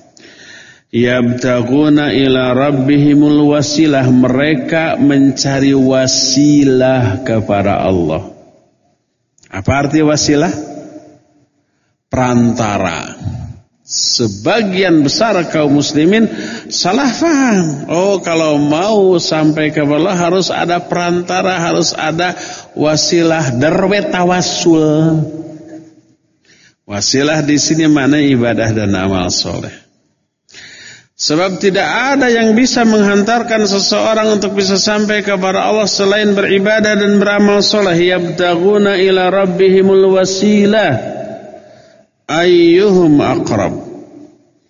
yabtaguna ila rabbihimul wasilah. Mereka mencari wasilah kepada Allah. Apa arti wasilah? Perantara. Sebagian besar kaum muslimin salah faham. Oh kalau mau sampai ke Allah harus ada perantara harus ada wasilah. Darwe tawassul. Wasilah di sini mana ibadah dan amal soleh Sebab tidak ada yang bisa menghantarkan seseorang untuk bisa sampai kepada Allah selain beribadah dan beramal soleh. Yabtaguna ila rabbihimul wasilah. Ayyuhum aqrab.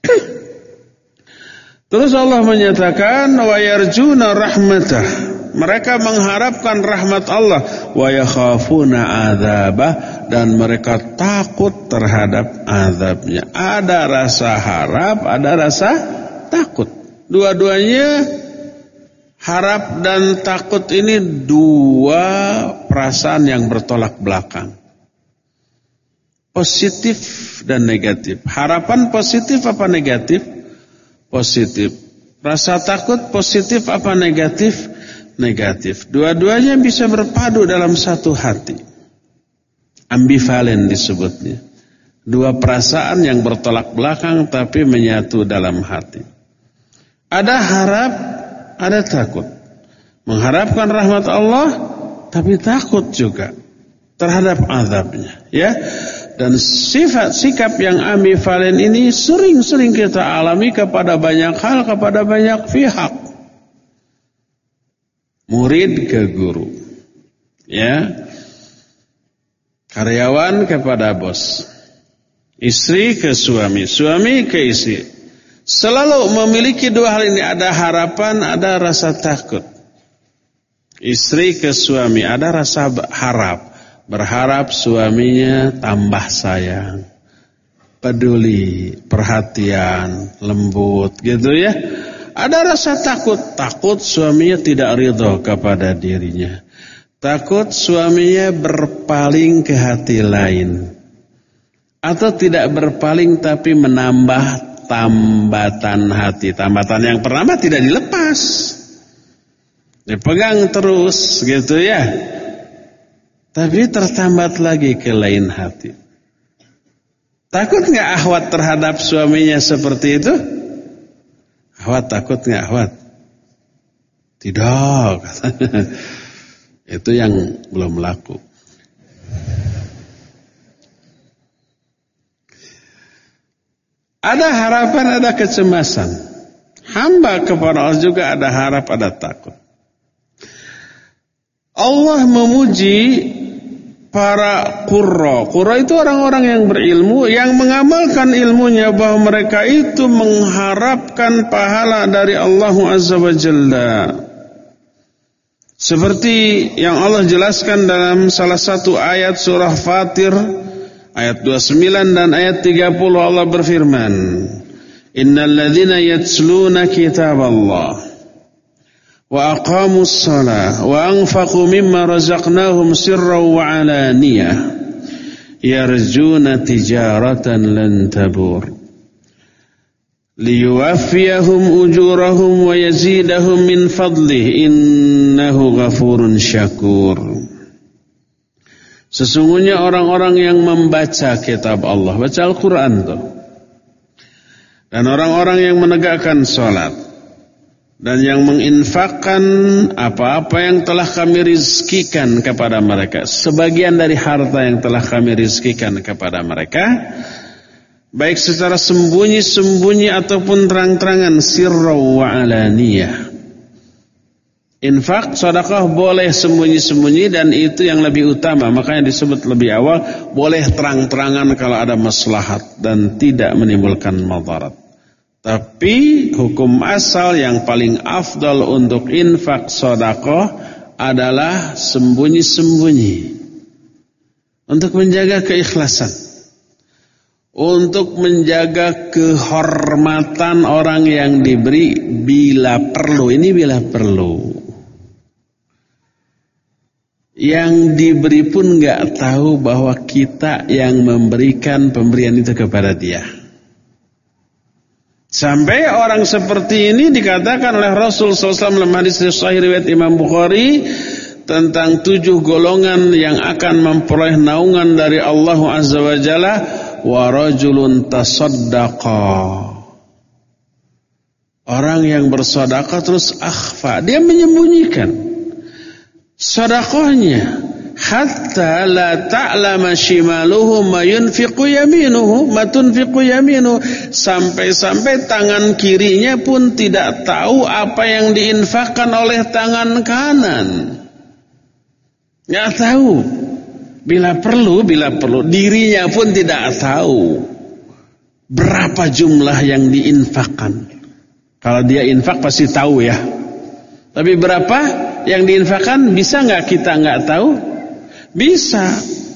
Terus Allah menyatakan wa yarjuna rahmatah. Mereka mengharapkan rahmat Allah wa yakhafuna adzabah dan mereka takut terhadap azabnya. Ada rasa harap, ada rasa takut. Dua-duanya harap dan takut ini dua perasaan yang bertolak belakang. Positif dan negatif. Harapan positif apa negatif? Positif. Rasa takut positif apa negatif? Negatif. Dua-duanya bisa berpadu dalam satu hati. Ambivalen disebutnya. Dua perasaan yang bertolak belakang tapi menyatu dalam hati. Ada harap, ada takut. Mengharapkan rahmat Allah, tapi takut juga terhadap azabnya. Ya, dan sifat sikap yang ambivalen ini sering-sering kita alami kepada banyak hal, kepada banyak pihak. Murid ke guru. Ya. Karyawan kepada bos. Istri ke suami, suami ke istri. Selalu memiliki dua hal ini ada harapan, ada rasa takut. Istri ke suami ada rasa harap, berharap suaminya tambah sayang, peduli, perhatian, lembut gitu ya. Ada rasa takut, takut suaminya tidak ridho kepada dirinya. Takut suaminya berpaling ke hati lain atau tidak berpaling tapi menambah tambatan hati. Tambatan yang pertama tidak dilepas. Dipegang terus gitu ya. Tapi tertambat lagi ke lain hati. Takut nggak ahwat terhadap suaminya seperti itu? Ahwat takut nggak ahwat? Tidak. itu yang belum laku. Ada harapan, ada kecemasan. Hamba kepada Allah juga ada harap, ada takut. Allah memuji para kurra. Kurra itu orang-orang yang berilmu, yang mengamalkan ilmunya bahwa mereka itu mengharapkan pahala dari Allah Azza wa Jalla. Seperti yang Allah jelaskan dalam salah satu ayat surah Fatir Ayat 29 dan ayat 30 Allah berfirman, Innal ladzina yatsluna kitaballah wa aqamus shalah wa anfaqu mimma razaqnahum sirran wa alaniyah yarjuna tijaratan lan tabur ujurahum wa yazidahum min fadlih innahu ghafurun syakur Sesungguhnya orang-orang yang membaca kitab Allah, baca Al-Quran tuh. Dan orang-orang yang menegakkan sholat. Dan yang menginfakkan apa-apa yang telah kami rizkikan kepada mereka. Sebagian dari harta yang telah kami rizkikan kepada mereka. Baik secara sembunyi-sembunyi ataupun terang-terangan. Sirra wa alaniyah. Infak, sedekah boleh sembunyi-sembunyi dan itu yang lebih utama. Makanya disebut lebih awal, boleh terang-terangan kalau ada maslahat dan tidak menimbulkan madarat. Tapi hukum asal yang paling afdal untuk infak sedekah adalah sembunyi-sembunyi. Untuk menjaga keikhlasan. Untuk menjaga kehormatan orang yang diberi bila perlu. Ini bila perlu. Yang diberi pun nggak tahu bahwa kita yang memberikan pemberian itu kepada dia. Sampai orang seperti ini dikatakan oleh Rasul SAW dalam hadis sahih riwayat Imam Bukhari tentang tujuh golongan yang akan memperoleh naungan dari Allah Azza wa Jalla tasaddaqa. Orang yang bersedekah terus akhfa, dia menyembunyikan sedekahnya hatta la ta'lama shimaluhu ma yunfiqu yaminuhu ma tunfiqu sampai-sampai tangan kirinya pun tidak tahu apa yang diinfakkan oleh tangan kanan. Nggak tahu. Bila perlu bila perlu. Dirinya pun tidak tahu berapa jumlah yang diinfakkan. Kalau dia infak pasti tahu ya tapi berapa yang diinfakkan bisa nggak kita nggak tahu? Bisa.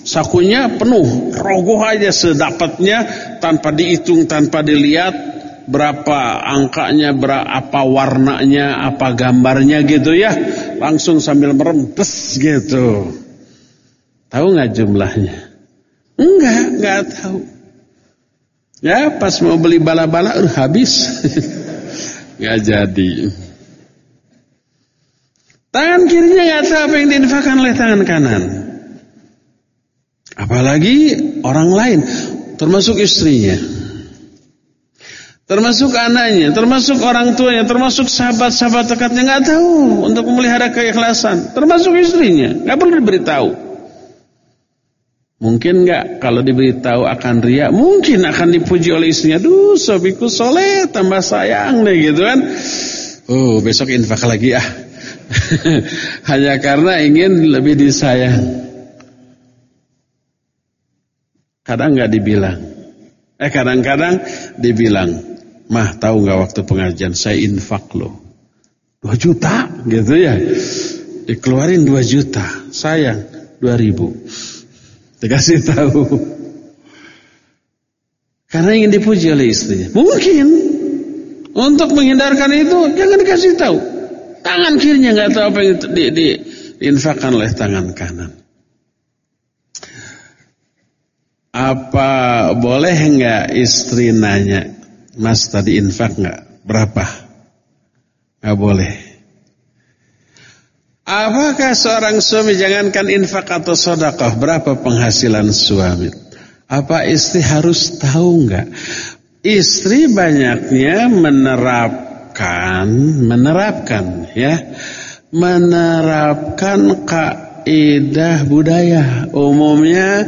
Sakunya penuh, rogoh aja sedapatnya tanpa dihitung, tanpa dilihat berapa angkanya, berapa warnanya, apa gambarnya gitu ya. Langsung sambil merempes gitu. Tahu nggak jumlahnya? Enggak, nggak tahu. Ya pas mau beli bala-bala udah habis. nggak jadi. Tangan kirinya nggak tahu apa yang diinfakkan oleh tangan kanan. Apalagi orang lain, termasuk istrinya. Termasuk anaknya, termasuk orang tuanya, termasuk sahabat-sahabat dekatnya nggak tahu untuk memelihara keikhlasan, termasuk istrinya, nggak perlu diberitahu. Mungkin nggak kalau diberitahu akan ria, mungkin akan dipuji oleh istrinya. Duh, sobiku soleh, tambah sayang deh gitu kan. Oh, besok infak lagi ah. Hanya karena ingin lebih disayang. Kadang nggak dibilang. Eh kadang-kadang dibilang, mah tahu nggak waktu pengajian saya infak loh, dua juta gitu ya, dikeluarin dua juta, sayang dua ribu, dikasih tahu. Karena ingin dipuji oleh istrinya. Mungkin untuk menghindarkan itu jangan dikasih tahu. Tangan kirinya nggak tahu apa yang di, di, diinfakkan oleh tangan kanan. Apa boleh nggak istri nanya, Mas tadi infak nggak? Berapa? Nggak boleh. Apakah seorang suami jangankan infak atau sodakoh berapa penghasilan suami? Apa istri harus tahu enggak? Istri banyaknya menerapkan, menerapkan ya, menerapkan kaidah budaya. Umumnya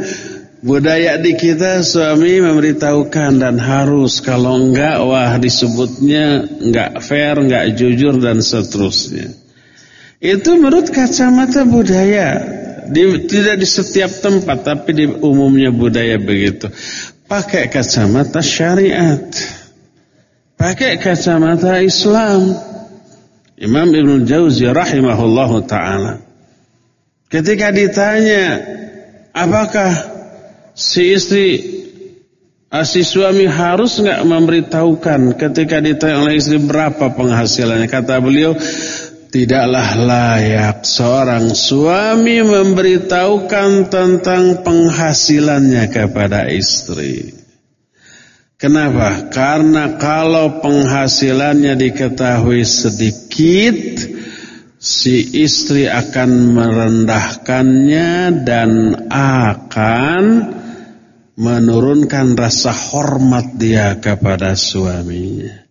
budaya di kita suami memberitahukan dan harus kalau enggak wah disebutnya enggak fair, enggak jujur dan seterusnya. Itu menurut kacamata budaya di, tidak di setiap tempat tapi di umumnya budaya begitu. Pakai kacamata syariat. Pakai kacamata Islam. Imam Ibn Jauzi rahimahullahu taala ketika ditanya apakah si istri ah, si suami harus nggak memberitahukan ketika ditanya oleh istri berapa penghasilannya kata beliau Tidaklah layak seorang suami memberitahukan tentang penghasilannya kepada istri. Kenapa? Karena kalau penghasilannya diketahui sedikit, si istri akan merendahkannya dan akan menurunkan rasa hormat dia kepada suaminya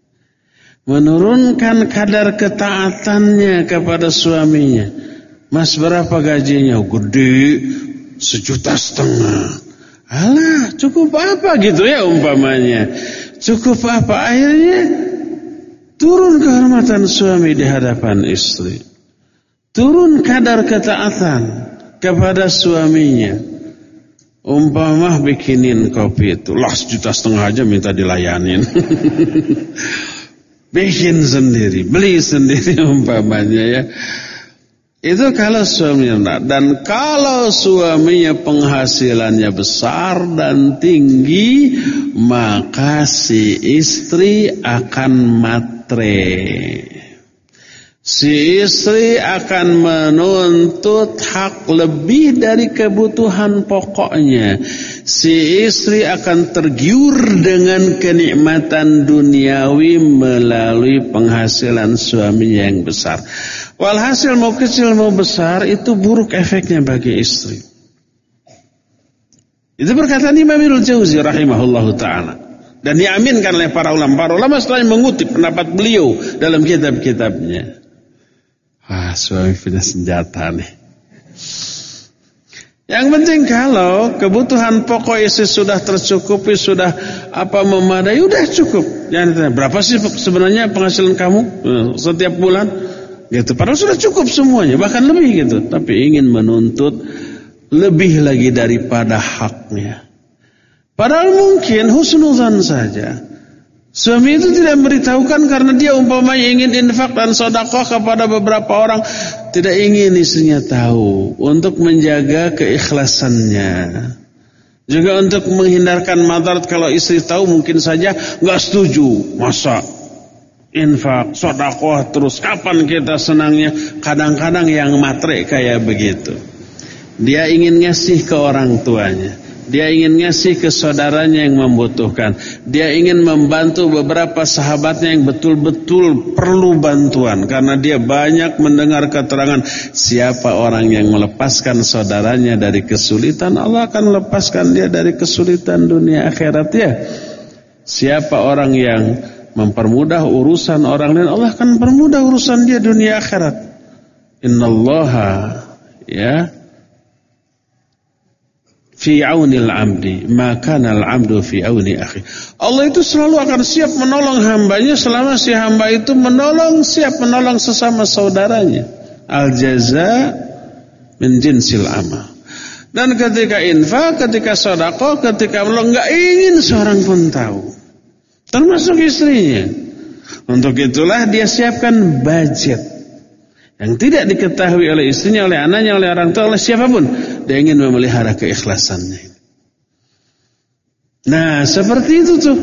menurunkan kadar ketaatannya kepada suaminya. Mas berapa gajinya? Gede, sejuta setengah. Alah, cukup apa gitu ya umpamanya. Cukup apa akhirnya turun kehormatan suami di hadapan istri. Turun kadar ketaatan kepada suaminya. Umpamah bikinin kopi itu, lah sejuta setengah aja minta dilayanin. bikin sendiri, beli sendiri umpamanya ya. Itu kalau suaminya dan kalau suaminya penghasilannya besar dan tinggi, maka si istri akan matre. Si istri akan menuntut hak lebih dari kebutuhan pokoknya. Si istri akan tergiur dengan kenikmatan duniawi melalui penghasilan suaminya yang besar. Walhasil mau kecil mau besar itu buruk efeknya bagi istri. Itu perkataan Imam Ibnu Jauzi rahimahullahu taala dan diaminkan oleh para ulama. Para ulama setelah mengutip pendapat beliau dalam kitab-kitabnya. Wah, suami punya senjata nih. Yang penting kalau kebutuhan pokok istri sudah tercukupi, sudah apa memadai, udah cukup. Jangan ditanya, berapa sih sebenarnya penghasilan kamu eh, setiap bulan? Gitu. Padahal sudah cukup semuanya, bahkan lebih gitu. Tapi ingin menuntut lebih lagi daripada haknya. Padahal mungkin husnuzan saja. Suami itu tidak memberitahukan karena dia umpamanya ingin infak dan sodakoh kepada beberapa orang. Tidak ingin istrinya tahu. Untuk menjaga keikhlasannya. Juga untuk menghindarkan madarat kalau istri tahu mungkin saja nggak setuju. Masa infak, sodakoh terus kapan kita senangnya? Kadang-kadang yang matre kayak begitu. Dia ingin ngasih ke orang tuanya. Dia ingin ngasih ke saudaranya yang membutuhkan. Dia ingin membantu beberapa sahabatnya yang betul-betul perlu bantuan. Karena dia banyak mendengar keterangan siapa orang yang melepaskan saudaranya dari kesulitan. Allah akan melepaskan dia dari kesulitan dunia akhirat ya. Siapa orang yang mempermudah urusan orang lain. Allah akan mempermudah urusan dia dunia akhirat. Innallaha ya fi aunil amdi maka nal amdu fi auni akhi Allah itu selalu akan siap menolong hambanya selama si hamba itu menolong siap menolong sesama saudaranya Al jaza min jinsil amal. Dan ketika infak, ketika sodako, ketika belum nggak ingin seorang pun tahu. Termasuk istrinya. Untuk itulah dia siapkan budget. Yang tidak diketahui oleh istrinya, oleh anaknya, oleh orang tua, oleh siapa pun. Dia ingin memelihara keikhlasannya. Nah, seperti itu tuh.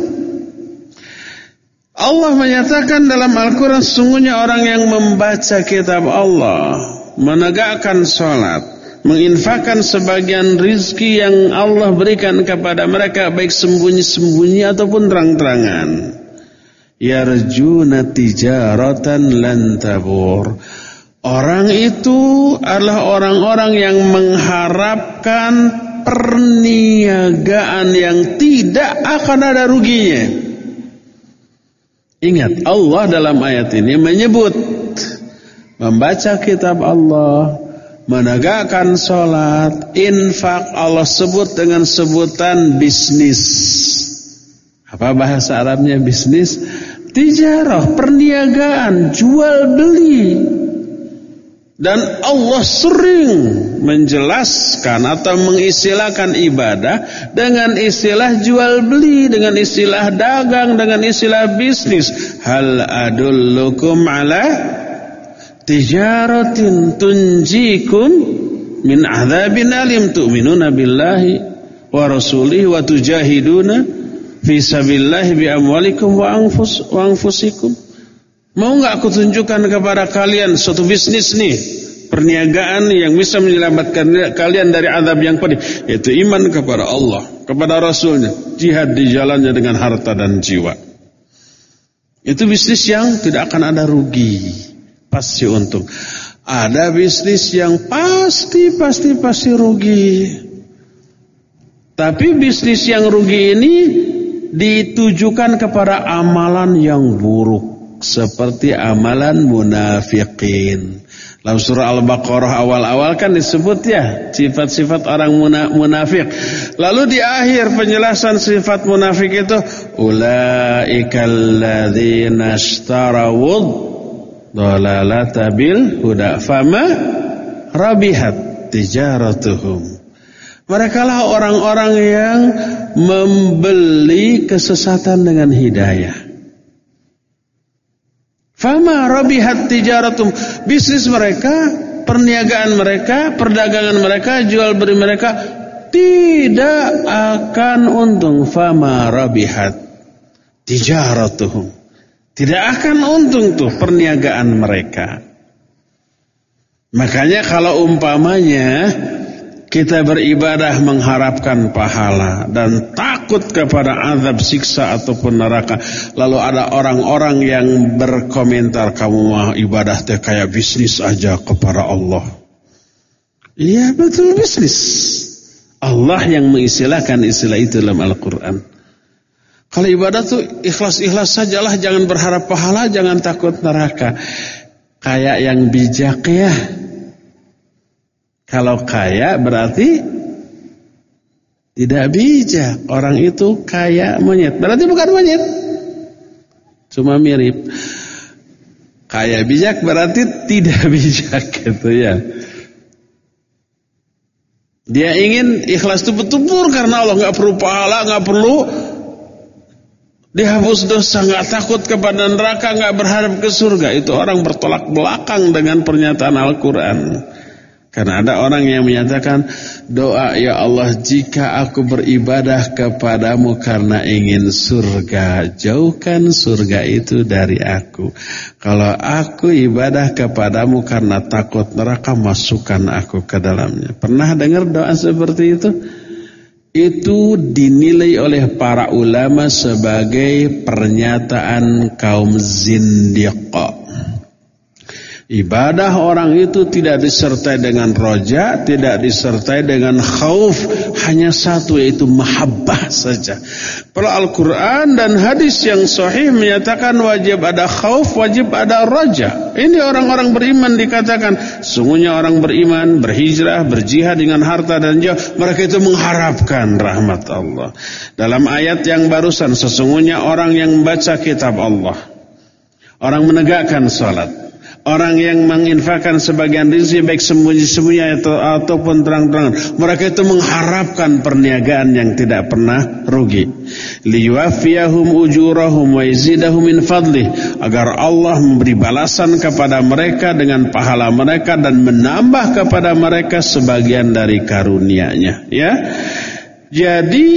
Allah menyatakan dalam Al-Quran sesungguhnya orang yang membaca kitab Allah, menegakkan sholat, menginfakkan sebagian rizki yang Allah berikan kepada mereka baik sembunyi-sembunyi ataupun terang-terangan. Yarjuna tijaratan lan tabur. Orang itu adalah orang-orang yang mengharapkan perniagaan yang tidak akan ada ruginya. Ingat Allah dalam ayat ini menyebut membaca kitab Allah, menegakkan sholat, infak Allah sebut dengan sebutan bisnis. Apa bahasa Arabnya bisnis? Tijarah, perniagaan, jual beli. Dan Allah sering menjelaskan atau mengistilahkan ibadah dengan istilah jual beli, dengan istilah dagang, dengan istilah bisnis. Hal adullukum ala tijaratin tunjikum min adzabin alim tu'minuna billahi wa rasulihi wa tujahiduna fi sabilillahi bi amwalikum wa anfus wa anfusikum Mau nggak aku tunjukkan kepada kalian suatu bisnis nih perniagaan yang bisa menyelamatkan kalian dari azab yang pedih yaitu iman kepada Allah, kepada Rasulnya, jihad di jalannya dengan harta dan jiwa. Itu bisnis yang tidak akan ada rugi, pasti untung. Ada bisnis yang pasti pasti pasti rugi. Tapi bisnis yang rugi ini ditujukan kepada amalan yang buruk seperti amalan munafikin. Dalam surah Al-Baqarah awal-awal kan disebut ya sifat-sifat orang munafik. Lalu di akhir penjelasan sifat munafik itu ulaikal ladzina ishtarawud dhalalata bil huda fama rabihat tijaratuhum. Mereka lah orang-orang yang membeli kesesatan dengan hidayah. Fama rabihat tijaratum. Bisnis mereka, perniagaan mereka, perdagangan mereka, jual beli mereka tidak akan untung. Fama rabihat tijaratuhum. Tidak akan untung tuh perniagaan mereka. Makanya kalau umpamanya kita beribadah mengharapkan pahala dan takut kepada azab siksa ataupun neraka. Lalu ada orang-orang yang berkomentar kamu mah ibadah teh kayak bisnis aja kepada Allah. Iya betul bisnis. Allah yang mengistilahkan istilah itu dalam Al-Quran. Kalau ibadah tuh ikhlas-ikhlas sajalah, jangan berharap pahala, jangan takut neraka. Kayak yang bijak ya. Kalau kaya berarti tidak bijak. Orang itu kaya monyet. Berarti bukan monyet. Cuma mirip. Kaya bijak berarti tidak bijak gitu ya. Dia ingin ikhlas itu betul karena Allah nggak perlu pahala, nggak perlu dihapus dosa, nggak takut kepada neraka, nggak berharap ke surga. Itu orang bertolak belakang dengan pernyataan Al-Quran. Karena ada orang yang menyatakan doa ya Allah jika aku beribadah kepadamu karena ingin surga jauhkan surga itu dari aku. Kalau aku ibadah kepadamu karena takut neraka masukkan aku ke dalamnya. Pernah dengar doa seperti itu? Itu dinilai oleh para ulama sebagai pernyataan kaum zindiqah Ibadah orang itu tidak disertai dengan roja, tidak disertai dengan khauf, hanya satu yaitu mahabbah saja. Kalau Al-Quran dan hadis yang sahih menyatakan wajib ada khauf, wajib ada roja. Ini orang-orang beriman dikatakan, sungguhnya orang beriman, berhijrah, berjihad dengan harta dan jiwa, mereka itu mengharapkan rahmat Allah. Dalam ayat yang barusan, sesungguhnya orang yang membaca kitab Allah, orang menegakkan salat, Orang yang menginfakkan sebagian rezeki baik sembunyi-sembunyi atau ataupun terang-terangan, mereka itu mengharapkan perniagaan yang tidak pernah rugi. Liwafiyahum ujurahum wa yazidahum min fadlih agar Allah memberi balasan kepada mereka dengan pahala mereka dan menambah kepada mereka sebagian dari karunia-Nya, ya. Jadi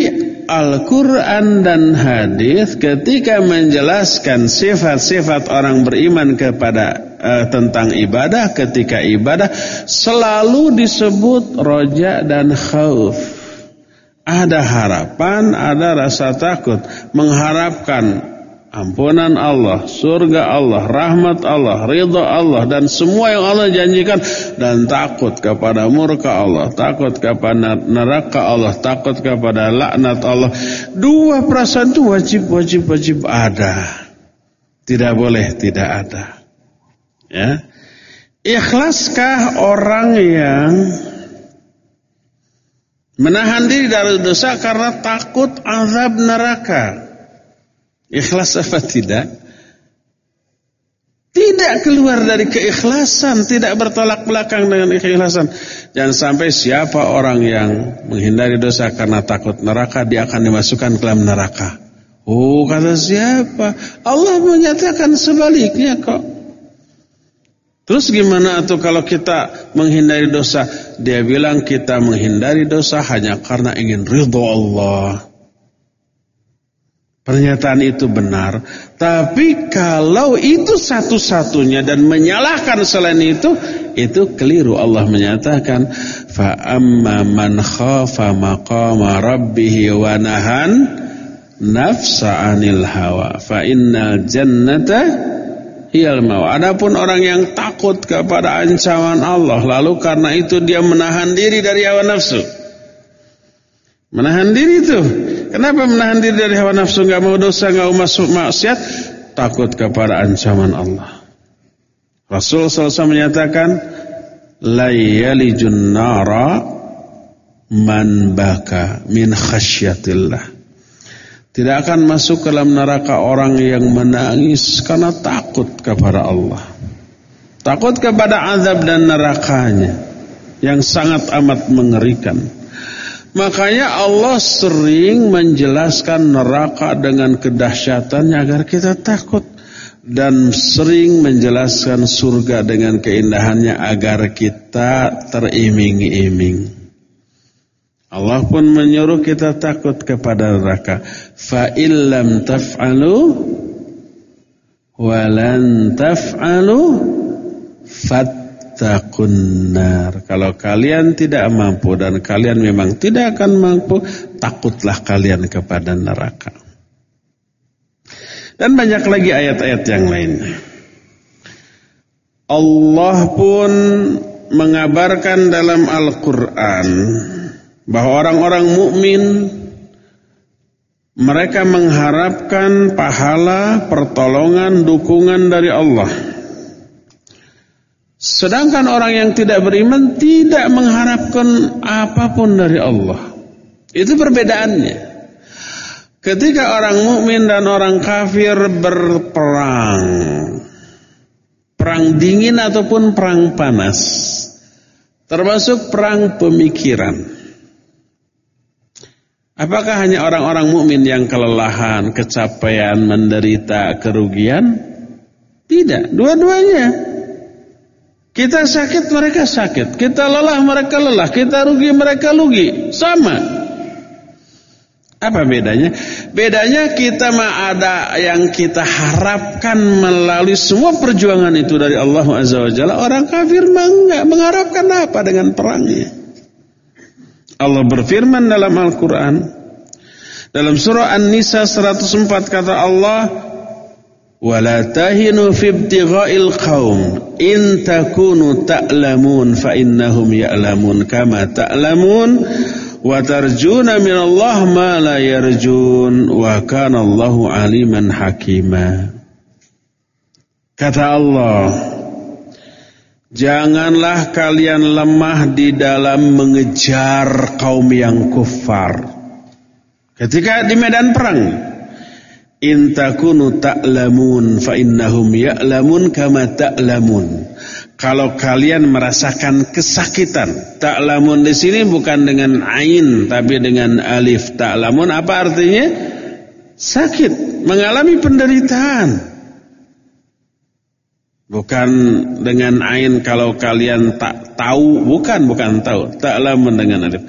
Al-Quran dan hadis ketika menjelaskan sifat-sifat orang beriman kepada uh, tentang ibadah ketika ibadah selalu disebut roja dan khauf. Ada harapan, ada rasa takut, mengharapkan ampunan Allah, surga Allah, rahmat Allah, ridha Allah dan semua yang Allah janjikan dan takut kepada murka Allah, takut kepada neraka Allah, takut kepada laknat Allah. Dua perasaan itu wajib wajib wajib ada. Tidak boleh tidak ada. Ya. Ikhlaskah orang yang menahan diri dari dosa karena takut azab neraka? Ikhlas apa tidak? Tidak keluar dari keikhlasan, tidak bertolak belakang dengan keikhlasan. Jangan sampai siapa orang yang menghindari dosa karena takut neraka, dia akan dimasukkan ke dalam neraka. Oh, kata siapa? Allah menyatakan sebaliknya kok. Terus gimana tuh kalau kita menghindari dosa? Dia bilang kita menghindari dosa hanya karena ingin ridho Allah. Pernyataan itu benar, tapi kalau itu satu-satunya dan menyalahkan selain itu, itu keliru. Allah menyatakan, "Fa مَنْ خَوْفَ مَقَوْمَ رَبِّهِ وَنَهَنْ نَفْسَ عَنِ 'anil hawa, hiyal mau. Adapun orang yang takut kepada ancaman Allah lalu karena itu dia menahan diri dari hawa nafsu. Menahan diri itu. Kenapa menahan diri dari hawa nafsu? Enggak mau dosa, enggak mau masuk maksiat, takut kepada ancaman Allah. Rasul SAW menyatakan, la yalijun nara man baka min khasyatillah. Tidak akan masuk ke dalam neraka orang yang menangis karena takut kepada Allah. Takut kepada azab dan nerakanya yang sangat amat mengerikan. Makanya Allah sering menjelaskan neraka dengan kedahsyatannya agar kita takut dan sering menjelaskan surga dengan keindahannya agar kita teriming-iming. Allah pun menyuruh kita takut kepada neraka. Fa illam taf'alu walan taf'alu fattaqun nar. Kalau kalian tidak mampu dan kalian memang tidak akan mampu, takutlah kalian kepada neraka. Dan banyak lagi ayat-ayat yang lain. Allah pun mengabarkan dalam Al-Qur'an bahwa orang-orang mukmin mereka mengharapkan pahala, pertolongan, dukungan dari Allah. Sedangkan orang yang tidak beriman tidak mengharapkan apa pun dari Allah. Itu perbedaannya. Ketika orang mukmin dan orang kafir berperang, perang dingin ataupun perang panas, termasuk perang pemikiran. Apakah hanya orang-orang mukmin yang kelelahan, kecapean, menderita kerugian? Tidak, dua-duanya. Kita sakit, mereka sakit. Kita lelah, mereka lelah. Kita rugi, mereka rugi. Sama. Apa bedanya? Bedanya kita mah ada yang kita harapkan melalui semua perjuangan itu dari Allah Azza wa Jalla. Orang kafir mah enggak mengharapkan apa dengan perangnya. Allah berfirman dalam Al-Quran dalam surah An-Nisa 104 kata Allah وَلَا تَهِنُوا فِي ابْتِغَاءِ الْقَوْمِ إِن تَكُونُوا تَأْلَمُونَ فَإِنَّهُمْ يَأْلَمُونَ كَمَا تَأْلَمُونَ وَتَرْجُونَ مِنَ اللَّهِ مَا لَا يَرْجُونَ وَكَانَ اللَّهُ عَلِيمًا حَكِيمًا Kata Allah Janganlah kalian lemah di dalam mengejar kaum yang kufar. Ketika di medan perang, In takunu ta'lamun fa innahum ya'lamun kama ta'lamun. Kalau kalian merasakan kesakitan, ta'lamun di sini bukan dengan ain tapi dengan alif. Ta'lamun apa artinya? Sakit, mengalami penderitaan. Bukan dengan ain kalau kalian tak tahu, bukan bukan tahu, ta'lamun dengan alif.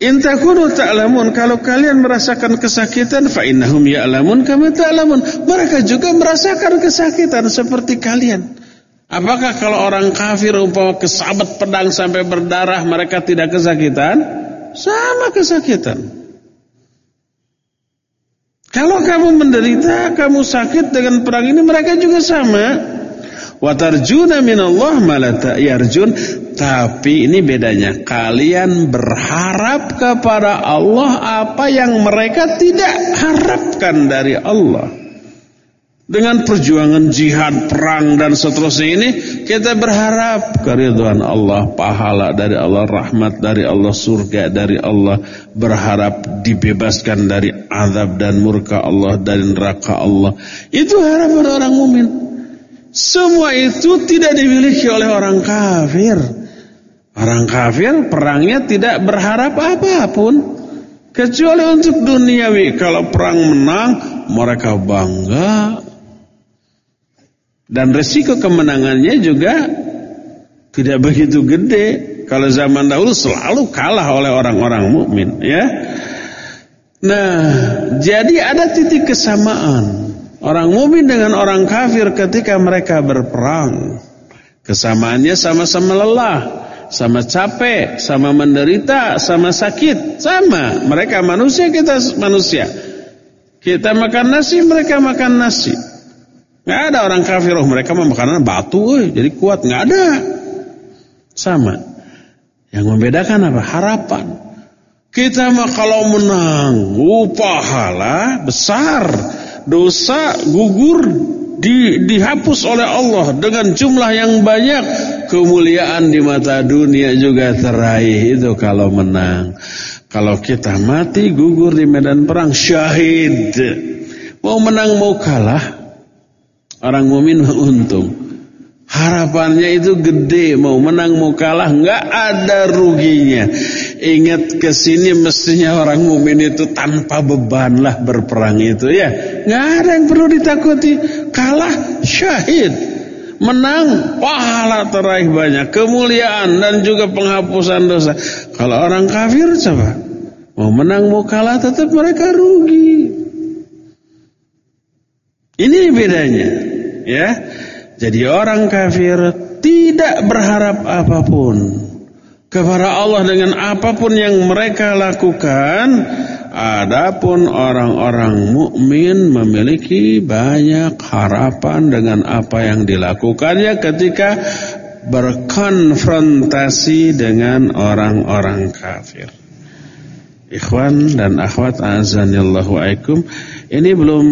In takunu ta'lamun kalau kalian merasakan kesakitan fa innahum ya'lamun kama ta'lamun. Mereka juga merasakan kesakitan seperti kalian. Apakah kalau orang kafir umpama kesabet pedang sampai berdarah mereka tidak kesakitan? Sama kesakitan. Kalau kamu menderita, kamu sakit dengan perang ini mereka juga sama. Watarjuna minallah malata yarjun. Tapi ini bedanya. Kalian berharap kepada Allah apa yang mereka tidak harapkan dari Allah. Dengan perjuangan jihad, perang dan seterusnya ini kita berharap keridhaan Allah, pahala dari Allah, rahmat dari Allah, surga dari Allah, berharap dibebaskan dari azab dan murka Allah dan neraka Allah. Itu harapan orang mukmin. Semua itu tidak dimiliki oleh orang kafir. Orang kafir perangnya tidak berharap apa pun. Kecuali untuk duniawi. Kalau perang menang, mereka bangga. Dan resiko kemenangannya juga tidak begitu gede. Kalau zaman dahulu selalu kalah oleh orang-orang mukmin, ya. Nah, jadi ada titik kesamaan. Orang mukmin dengan orang kafir ketika mereka berperang. Kesamaannya sama-sama lelah, sama capek, sama menderita, sama sakit, sama. Mereka manusia, kita manusia. Kita makan nasi, mereka makan nasi. Nggak ada orang kafir, oh mereka makan batu, eh, jadi kuat. Nggak ada. Sama. Yang membedakan apa? Harapan. Kita mah kalau menang, uh, pahala besar dosa gugur di, dihapus oleh Allah dengan jumlah yang banyak. Kemuliaan di mata dunia juga teraih. Itu kalau menang. Kalau kita mati gugur di medan perang syahid. Mau menang mau kalah orang mumin untung. Harapannya itu gede, mau menang mau kalah nggak ada ruginya. Ingat ke sini mestinya orang mukmin itu tanpa beban lah berperang itu ya. nggak ada yang perlu ditakuti. Kalah syahid. Menang pahala teraih banyak, kemuliaan dan juga penghapusan dosa. Kalau orang kafir coba mau menang mau kalah tetap mereka rugi. Ini bedanya, ya. Jadi orang kafir tidak berharap apa pun kepada Allah dengan apa pun yang mereka lakukan. Adapun orang-orang mukmin memiliki banyak harapan dengan apa yang dilakukannya ketika berkonfrontasi dengan orang-orang kafir. Ikhwan dan akhwat azanillahu aikum. Ini belum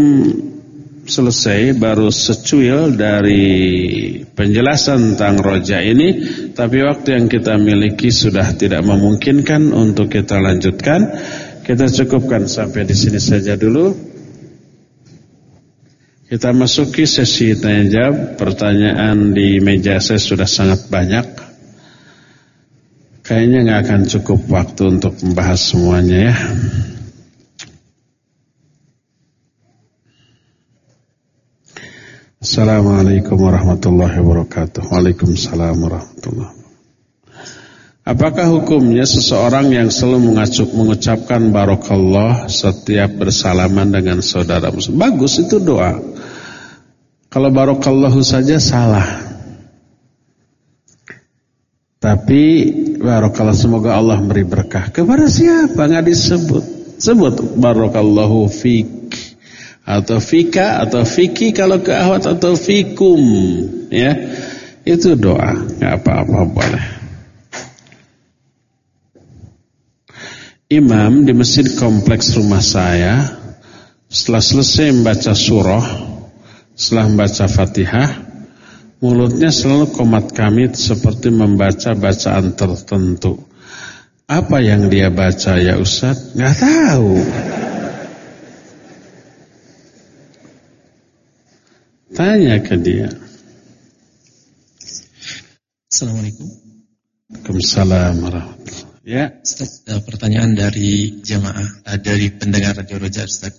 selesai baru secuil dari penjelasan tentang roja ini. Tapi waktu yang kita miliki sudah tidak memungkinkan untuk kita lanjutkan. Kita cukupkan sampai di sini saja dulu. Kita masuki sesi tanya jawab. Pertanyaan di meja saya sudah sangat banyak. Kayaknya nggak akan cukup waktu untuk membahas semuanya ya Assalamualaikum warahmatullahi wabarakatuh. Waalaikumsalam warahmatullahi wabarakatuh. Apakah hukumnya seseorang yang selalu mengacuk, mengucapkan barokallah setiap bersalaman dengan saudara muslim? Bagus itu doa. Kalau barokallahu saja salah. Tapi barokallah semoga Allah beri berkah. Kepada siapa? Nggak disebut. Sebut barokallahu fik atau fika atau fiki kalau ke ahwat atau fikum. Ya itu doa. Nggak apa-apa boleh. Imam di masjid kompleks rumah saya setelah selesai membaca surah setelah membaca fatihah mulutnya selalu komat kamit seperti membaca bacaan tertentu. Apa yang dia baca ya Ustaz? Nggak tahu Tanya ke dia. Assalamualaikum. Waalaikumsalam warahmatullahi Ya, Ustaz, uh, pertanyaan dari jamaah, uh, dari pendengar Radio Roja, Ustaz.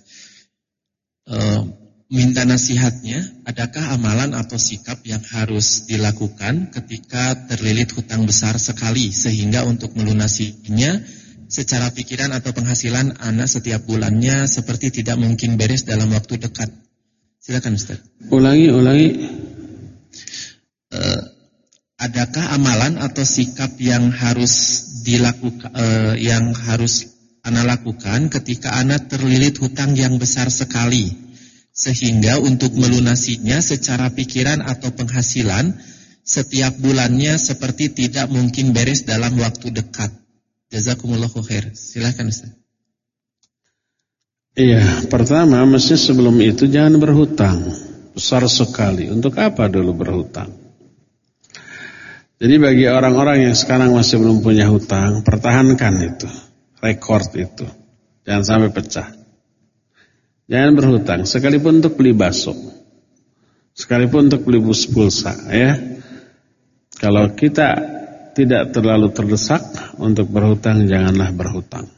Uh, minta nasihatnya, adakah amalan atau sikap yang harus dilakukan ketika terlilit hutang besar sekali sehingga untuk melunasinya secara pikiran atau penghasilan anak setiap bulannya seperti tidak mungkin beres dalam waktu dekat. Silakan Ustaz. Ulangi, ulangi. Uh, adakah amalan atau sikap yang harus dilakukan uh, yang harus anak lakukan ketika anak terlilit hutang yang besar sekali? Sehingga untuk melunasinya secara pikiran atau penghasilan setiap bulannya seperti tidak mungkin beres dalam waktu dekat. Jazakumullahu khair. Silakan Ustaz. Iya, pertama mesti sebelum itu jangan berhutang. Besar sekali. Untuk apa dulu berhutang? Jadi bagi orang-orang yang sekarang masih belum punya hutang, pertahankan itu. Rekord itu. Jangan sampai pecah. Jangan berhutang, sekalipun untuk beli bakso. Sekalipun untuk beli bus pulsa, ya. Kalau kita tidak terlalu terdesak untuk berhutang, janganlah berhutang.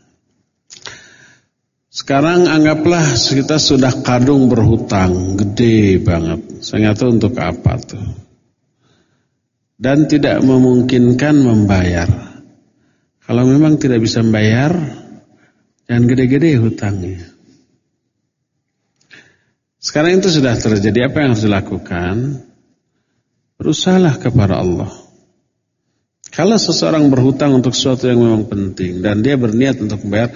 Sekarang anggaplah kita sudah kadung berhutang, gede banget. Saya nggak tahu untuk apa tuh. Dan tidak memungkinkan membayar. Kalau memang tidak bisa membayar, jangan gede-gede hutangnya. Sekarang itu sudah terjadi apa yang harus dilakukan? Berusahalah kepada Allah. Kalau seseorang berhutang untuk sesuatu yang memang penting dan dia berniat untuk membayar,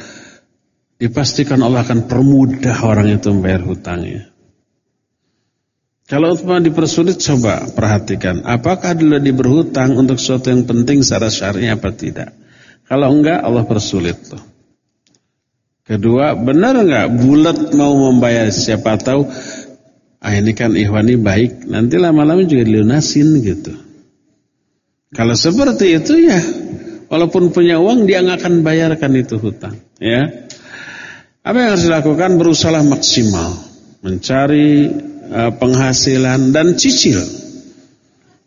dipastikan Allah akan permudah orang itu membayar hutangnya. Kalau untuk dipersulit, coba perhatikan. Apakah dulu dia berhutang untuk sesuatu yang penting secara syar'i apa tidak? Kalau enggak, Allah persulit tuh. Kedua, benar nggak bulat mau membayar siapa tahu ah ini kan Ikhwani baik, nanti lama-lama juga dilunasin gitu. Kalau seperti itu ya, walaupun punya uang dia nggak akan bayarkan itu hutang, ya. Apa yang harus dilakukan? Berusaha maksimal mencari uh, penghasilan dan cicil.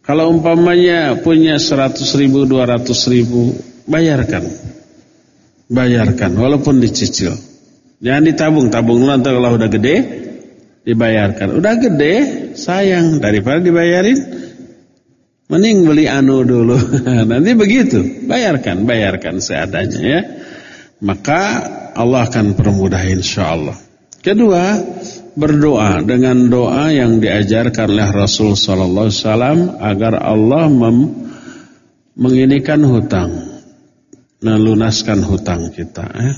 Kalau umpamanya punya 100 ribu, 200 ribu, bayarkan bayarkan walaupun dicicil. Jangan ditabung, tabung dulu nanti kalau udah gede dibayarkan. Udah gede sayang daripada dibayarin mending beli anu dulu. nanti begitu, bayarkan, bayarkan seadanya ya. Maka Allah akan permudah insyaallah. Kedua, berdoa dengan doa yang diajarkan oleh Rasul sallallahu alaihi wasallam agar Allah mem menginikan hutang melunaskan hutang kita. Eh?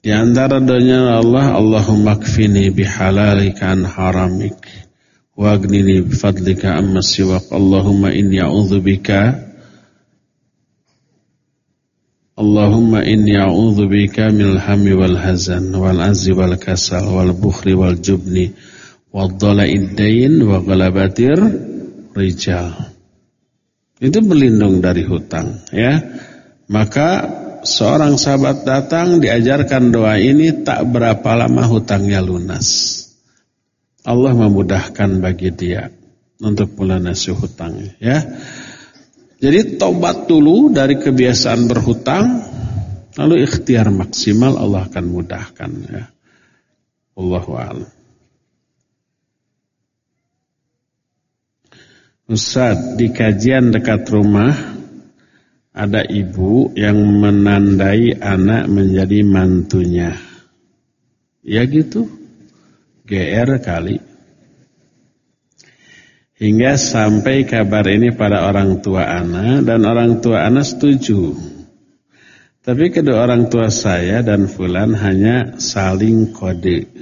Di antara doanya Allah, Allahumma kfini bihalalika an haramik wagnini bifadlika amma siwak. Allahumma inni a'udzubika Allahumma inni a'udzubika minal hammi wal hazan wal azzi wal kasal wal bukhri wal jubni wal dhala'id dain wa ghalabatir rijal. Itu berlindung dari hutang ya. Maka seorang sahabat datang diajarkan doa ini tak berapa lama hutangnya lunas. Allah memudahkan bagi dia untuk melunasi hutangnya ya. Jadi tobat dulu dari kebiasaan berhutang lalu ikhtiar maksimal Allah akan mudahkan ya. Allahu a'lam. Ustaz, di kajian dekat rumah ada ibu yang menandai anak menjadi mantunya. Ya gitu. GR kali. Hingga sampai kabar ini pada orang tua anak dan orang tua anak setuju. Tapi kedua orang tua saya dan Fulan hanya saling kode.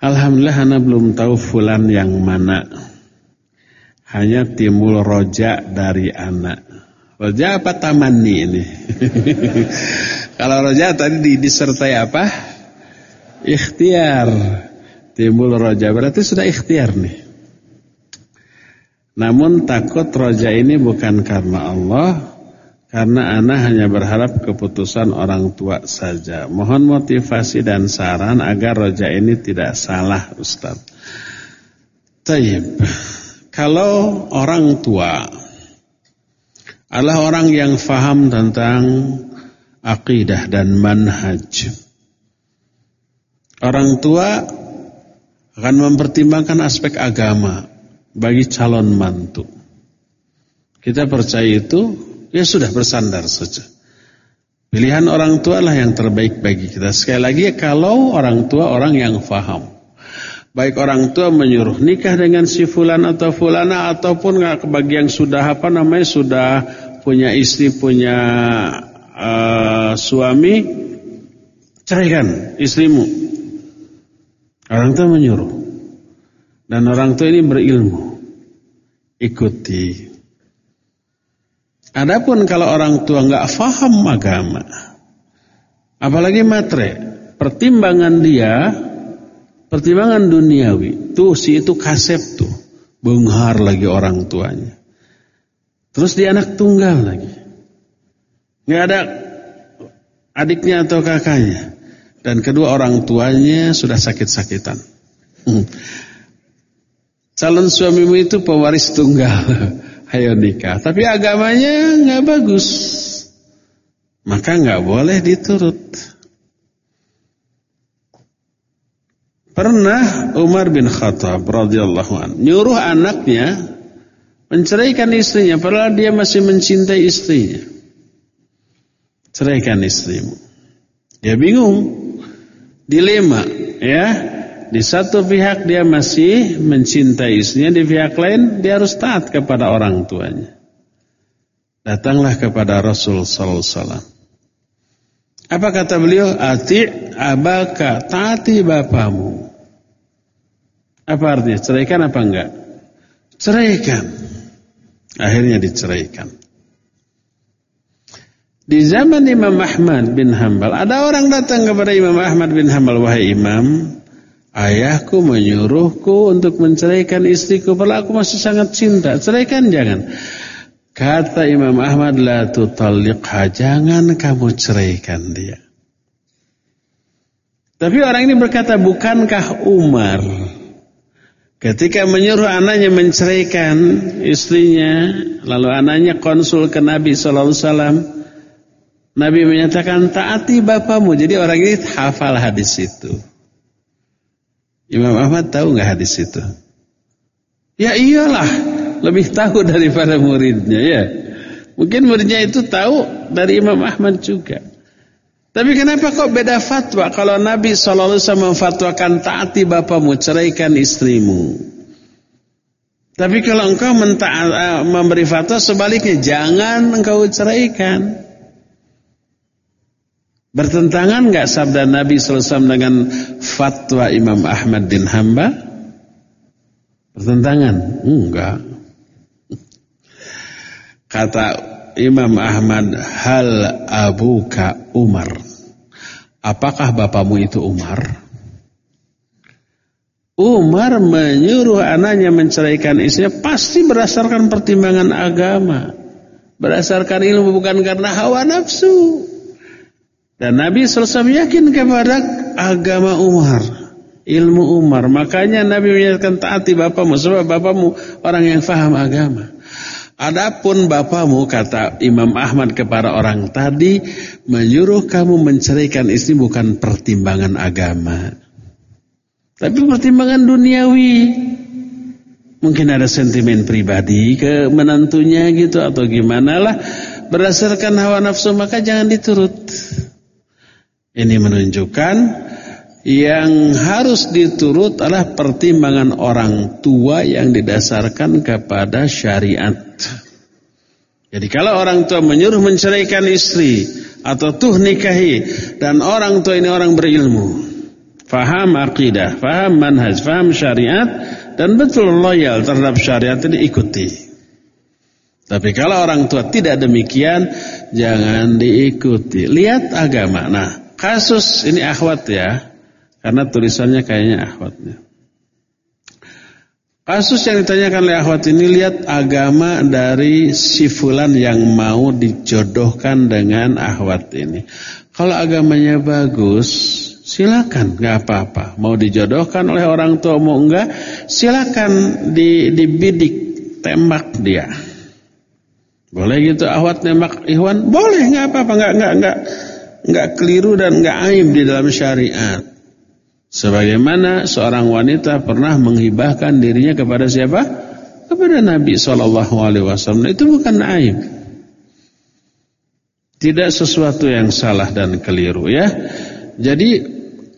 Alhamdulillah anak belum tahu Fulan yang mana hanya timbul roja dari anak. Roja apa tamani ini? Kalau roja tadi disertai apa? Ikhtiar. Timbul roja berarti sudah ikhtiar nih. Namun takut roja ini bukan karena Allah, karena anak hanya berharap keputusan orang tua saja. Mohon motivasi dan saran agar roja ini tidak salah Ustaz. Taib. Kalau orang tua adalah orang yang faham tentang akidah dan manhaj. Orang tua akan mempertimbangkan aspek agama bagi calon mantu. Kita percaya itu ya sudah bersandar saja. Pilihan orang tua lah yang terbaik bagi kita. Sekali lagi kalau orang tua orang yang faham. Baik orang tua menyuruh nikah dengan si fulan atau fulana ataupun bagi yang sudah apa namanya sudah punya istri punya uh, suami ceraikan istrimu. Orang tua menyuruh. Dan orang tua ini berilmu. Ikuti Adapun kalau orang tua nggak faham agama, apalagi matre, pertimbangan dia, pertimbangan duniawi, tuh si itu kasep tuh, benghar lagi orang tuanya. Terus dia anak tunggal lagi, nggak ada adiknya atau kakaknya, dan kedua orang tuanya sudah sakit-sakitan. Hmm. Calon suamimu itu pewaris tunggal. ayo nikah. Tapi agamanya nggak bagus, maka nggak boleh diturut. Pernah Umar bin Khattab radhiyallahu an nyuruh anaknya menceraikan istrinya padahal dia masih mencintai istrinya. Ceraikan istrimu. Dia bingung, dilema, ya. Di satu pihak dia masih mencintai istrinya, di pihak lain dia harus taat kepada orang tuanya. Datanglah kepada Rasul sallallahu alaihi wasallam. Apa kata beliau? Ati abaka, taati bapamu. Apa artinya? Ceraikan apa enggak? Ceraikan. Akhirnya diceraikan. Di zaman Imam Ahmad bin Hambal, ada orang datang kepada Imam Ahmad bin Hambal, wahai Imam, Ayahku menyuruhku untuk menceraikan istriku Padahal aku masih sangat cinta. Ceraikan jangan. Kata Imam Ahmad La tutalliqha Jangan kamu ceraikan dia. Tapi orang ini berkata Bukankah Umar Ketika menyuruh anaknya menceraikan istrinya Lalu anaknya konsul ke Nabi SAW Nabi menyatakan taati bapamu Jadi orang ini hafal hadis itu Imam Ahmad tahu nggak hadis itu? Ya iyalah, lebih tahu daripada muridnya ya. Mungkin muridnya itu tahu dari Imam Ahmad juga. Tapi kenapa kok beda fatwa kalau Nabi SAW memfatwakan taati bapamu, ceraikan istrimu. Tapi kalau engkau eh, memberi fatwa sebaliknya, jangan engkau ceraikan. Bertentangan nggak sabda Nabi SAW dengan fatwa Imam Ahmad bin Hamba? Bertentangan? Enggak. Kata Imam Ahmad, hal abuka Umar. Apakah bapamu itu Umar? Umar menyuruh anaknya menceraikan istrinya pasti berdasarkan pertimbangan agama. Berdasarkan ilmu bukan karena hawa nafsu. Dan Nabi SAW yakin kepada agama Umar. Ilmu Umar. Makanya Nabi menyatakan taati bapamu. Sebab bapamu orang yang faham agama. Adapun bapamu kata Imam Ahmad kepada orang tadi. Menyuruh kamu menceraikan istri bukan pertimbangan agama. Tapi pertimbangan duniawi. Mungkin ada sentimen pribadi ke menantunya gitu atau gimana lah. Berdasarkan hawa nafsu maka jangan diturut. Ini menunjukkan yang harus diturut adalah pertimbangan orang tua yang didasarkan kepada syariat. Jadi kalau orang tua menyuruh menceraikan istri atau tuh nikahi dan orang tua ini orang berilmu, faham akidah, faham manhaj, faham syariat dan betul loyal terhadap syariat ini ikuti. Tapi kalau orang tua tidak demikian, jangan diikuti. Lihat agama. Nah, Kasus ini akhwat ya, karena tulisannya kayaknya akhwatnya. Kasus yang ditanyakan oleh akhwat ini lihat agama dari si fulan yang mau dijodohkan dengan akhwat ini. Kalau agamanya bagus, silakan, nggak apa-apa. Mau dijodohkan oleh orang tua mau enggak, silakan di, dibidik, tembak dia. Boleh gitu akhwat nembak Ikhwan? Boleh, nggak apa-apa, nggak nggak nggak nggak keliru dan nggak aib di dalam syariat. Sebagaimana seorang wanita pernah menghibahkan dirinya kepada siapa? Kepada Nabi Shallallahu Alaihi Wasallam. Itu bukan aib. Tidak sesuatu yang salah dan keliru ya. Jadi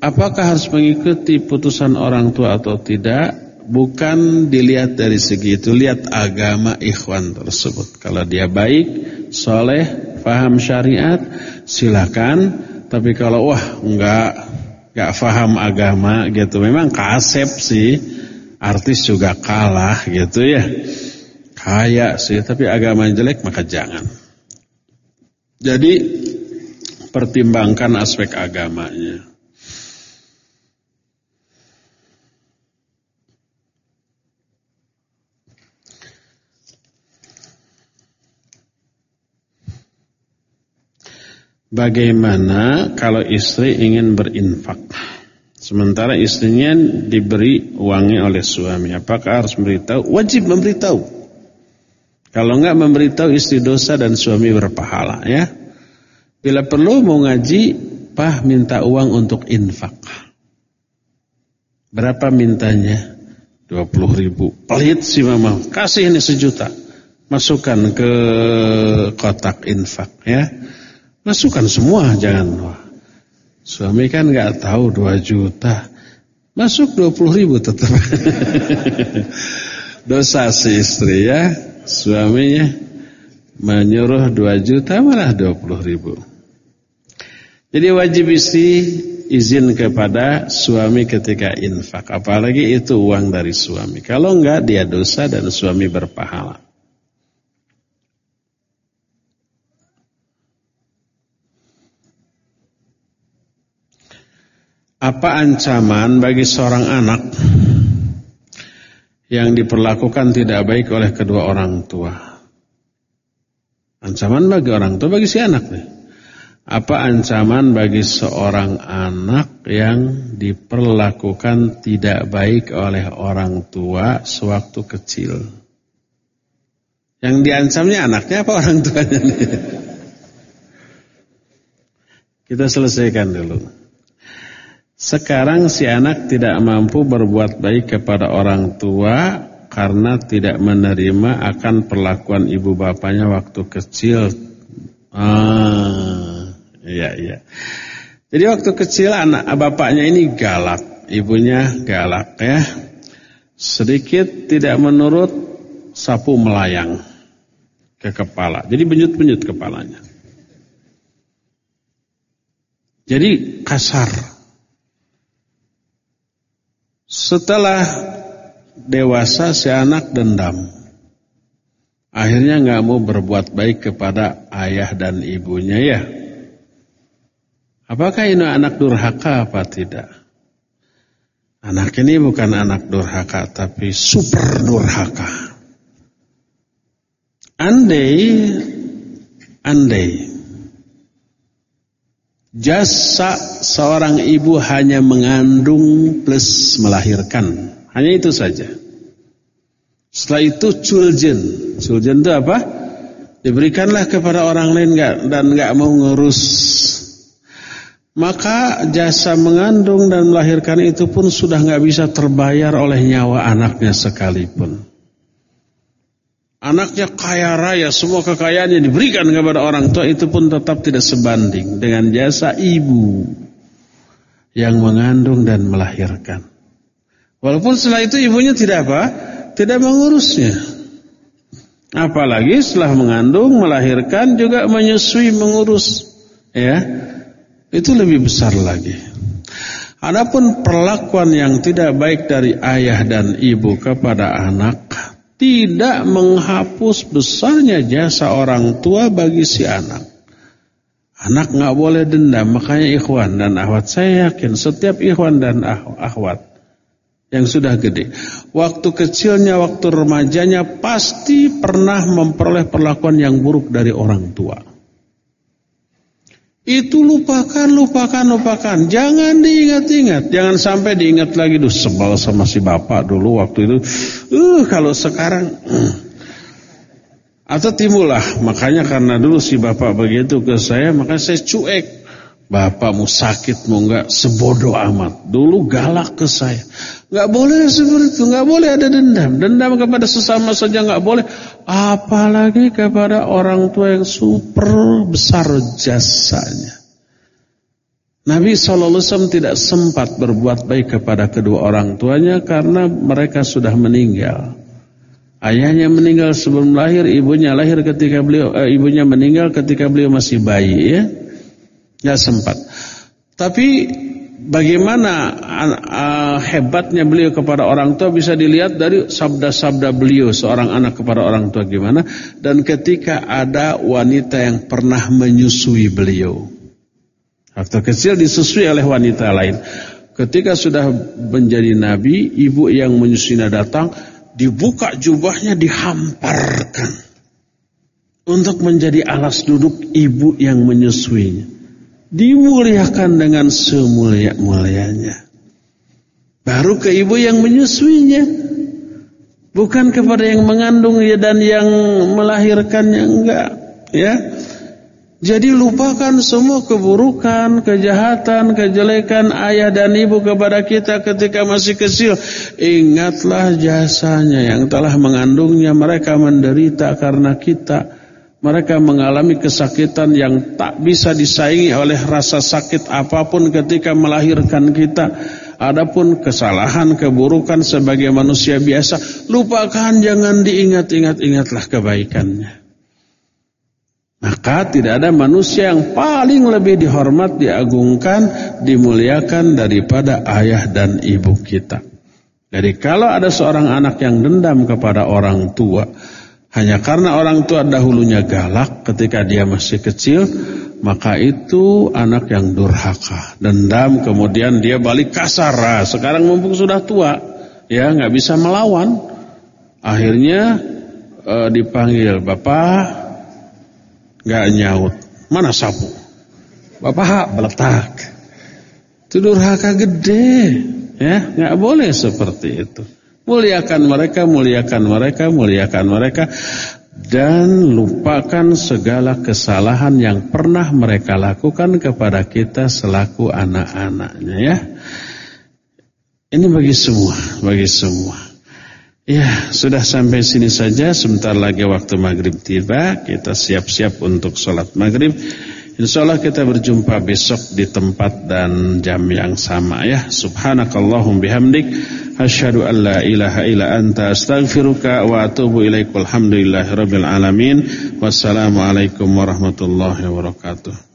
apakah harus mengikuti putusan orang tua atau tidak? Bukan dilihat dari segi itu, lihat agama ikhwan tersebut. Kalau dia baik, soleh, faham syariat, silakan. Tapi kalau wah enggak gak faham agama gitu. Memang kasep sih, artis juga kalah gitu ya. Kaya sih, tapi agama jelek maka jangan. Jadi pertimbangkan aspek agamanya. Bagaimana kalau istri ingin berinfak? Sementara istrinya diberi uangnya oleh suami. Apakah harus memberitahu? Wajib memberitahu. Kalau enggak memberitahu istri dosa dan suami berpahala ya. Bila perlu mau ngaji Pah minta uang untuk infak. Berapa mintanya? 20 ribu. Pelit si mama. Kasih ini sejuta. Masukkan ke kotak infak ya Masukkan semua jangan wah. Suami kan nggak tahu 2 juta. Masuk 20 ribu tetap. Dosa si istri ya. Suaminya menyuruh 2 juta malah 20 ribu. Jadi wajib istri izin kepada suami ketika infak. Apalagi itu uang dari suami. Kalau enggak dia dosa dan suami berpahala. Apa ancaman bagi seorang anak yang diperlakukan tidak baik oleh kedua orang tua? Ancaman bagi orang tua, bagi si anak nih. Apa ancaman bagi seorang anak yang diperlakukan tidak baik oleh orang tua sewaktu kecil? Yang diancamnya anaknya apa orang tuanya nih? Kita selesaikan dulu. Sekarang si anak tidak mampu berbuat baik kepada orang tua karena tidak menerima akan perlakuan ibu bapaknya waktu kecil. Ah, iya iya. Jadi waktu kecil anak bapaknya ini galak, ibunya galak ya. Sedikit tidak menurut sapu melayang ke kepala. Jadi benyut-benyut kepalanya. Jadi kasar setelah dewasa si anak dendam. Akhirnya nggak mau berbuat baik kepada ayah dan ibunya ya. Apakah ini anak durhaka apa tidak? Anak ini bukan anak durhaka tapi super durhaka. Andai, andai Jasa seorang ibu hanya mengandung plus melahirkan. Hanya itu saja. Setelah itu culjen. Culjen itu apa? Diberikanlah kepada orang lain dan nggak mau ngurus. Maka jasa mengandung dan melahirkan itu pun sudah nggak bisa terbayar oleh nyawa anaknya sekalipun. Anaknya kaya raya, semua kekayaannya diberikan kepada orang tua itu pun tetap tidak sebanding dengan jasa ibu yang mengandung dan melahirkan. Walaupun setelah itu ibunya tidak apa? Tidak mengurusnya. Apalagi setelah mengandung, melahirkan juga menyusui, mengurus. Ya, itu lebih besar lagi. Adapun perlakuan yang tidak baik dari ayah dan ibu kepada anak tidak menghapus besarnya jasa orang tua bagi si anak. Anak nggak boleh dendam, makanya ikhwan dan akhwat saya yakin setiap ikhwan dan akhwat yang sudah gede. Waktu kecilnya, waktu remajanya pasti pernah memperoleh perlakuan yang buruk dari orang tua. Itu lupakan, lupakan, lupakan. Jangan diingat-ingat. Jangan sampai diingat lagi. Duh sebal sama si bapak dulu waktu itu. Uh, kalau sekarang. Atau timbullah. Makanya karena dulu si bapak begitu ke saya. Maka saya cuek. Bapakmu sakit mau enggak sebodoh amat. Dulu galak ke saya. Enggak boleh seperti itu, enggak boleh ada dendam. Dendam kepada sesama saja enggak boleh, apalagi kepada orang tua yang super besar jasanya. Nabi SAW tidak sempat berbuat baik kepada kedua orang tuanya karena mereka sudah meninggal. Ayahnya meninggal sebelum lahir, ibunya lahir ketika beliau eh, ibunya meninggal ketika beliau masih bayi ya. Nggak sempat. Tapi bagaimana uh, hebatnya beliau kepada orang tua bisa dilihat dari sabda-sabda beliau seorang anak kepada orang tua gimana. Dan ketika ada wanita yang pernah menyusui beliau. Waktu kecil disusui oleh wanita lain. Ketika sudah menjadi nabi, ibu yang menyusuinya datang, dibuka jubahnya dihamparkan. Untuk menjadi alas duduk ibu yang menyusuinya dimuliakan dengan semulia-mulianya. Baru ke ibu yang menyusuinya. Bukan kepada yang mengandungnya dan yang melahirkannya enggak, ya. Jadi lupakan semua keburukan, kejahatan, kejelekan ayah dan ibu kepada kita ketika masih kecil. Ingatlah jasanya yang telah mengandungnya mereka menderita karena kita mereka mengalami kesakitan yang tak bisa disaingi oleh rasa sakit apa pun ketika melahirkan kita. Adapun kesalahan, keburukan sebagai manusia biasa, lupakan jangan diingat-ingat, ingatlah kebaikannya. Maka tidak ada manusia yang paling lebih dihormat, diagungkan, dimuliakan daripada ayah dan ibu kita. Jadi kalau ada seorang anak yang dendam kepada orang tua, hanya karena orang tua dahulunya galak ketika dia masih kecil, maka itu anak yang durhaka, dendam, kemudian dia balik kasar. Nah, sekarang mumpung sudah tua, ya nggak bisa melawan. Akhirnya e, dipanggil, bapak nggak nyaut, mana sapu? Bapak beletak. Itu durhaka gede, ya nggak boleh seperti itu. Muliakan mereka, muliakan mereka, muliakan mereka dan lupakan segala kesalahan yang pernah mereka lakukan kepada kita selaku anak-anaknya ya. Ini bagi semua, bagi semua. Ya, sudah sampai sini saja. Sebentar lagi waktu maghrib tiba. Kita siap-siap untuk sholat maghrib. Insya Allah kita berjumpa besok di tempat dan jam yang sama ya. Subhanakallahum bihamdik. Asyhadu an la ilaha illa anta astaghfiruka wa atubu ilaik. Walhamdulillahirabbil alamin. Wassalamualaikum warahmatullahi wabarakatuh.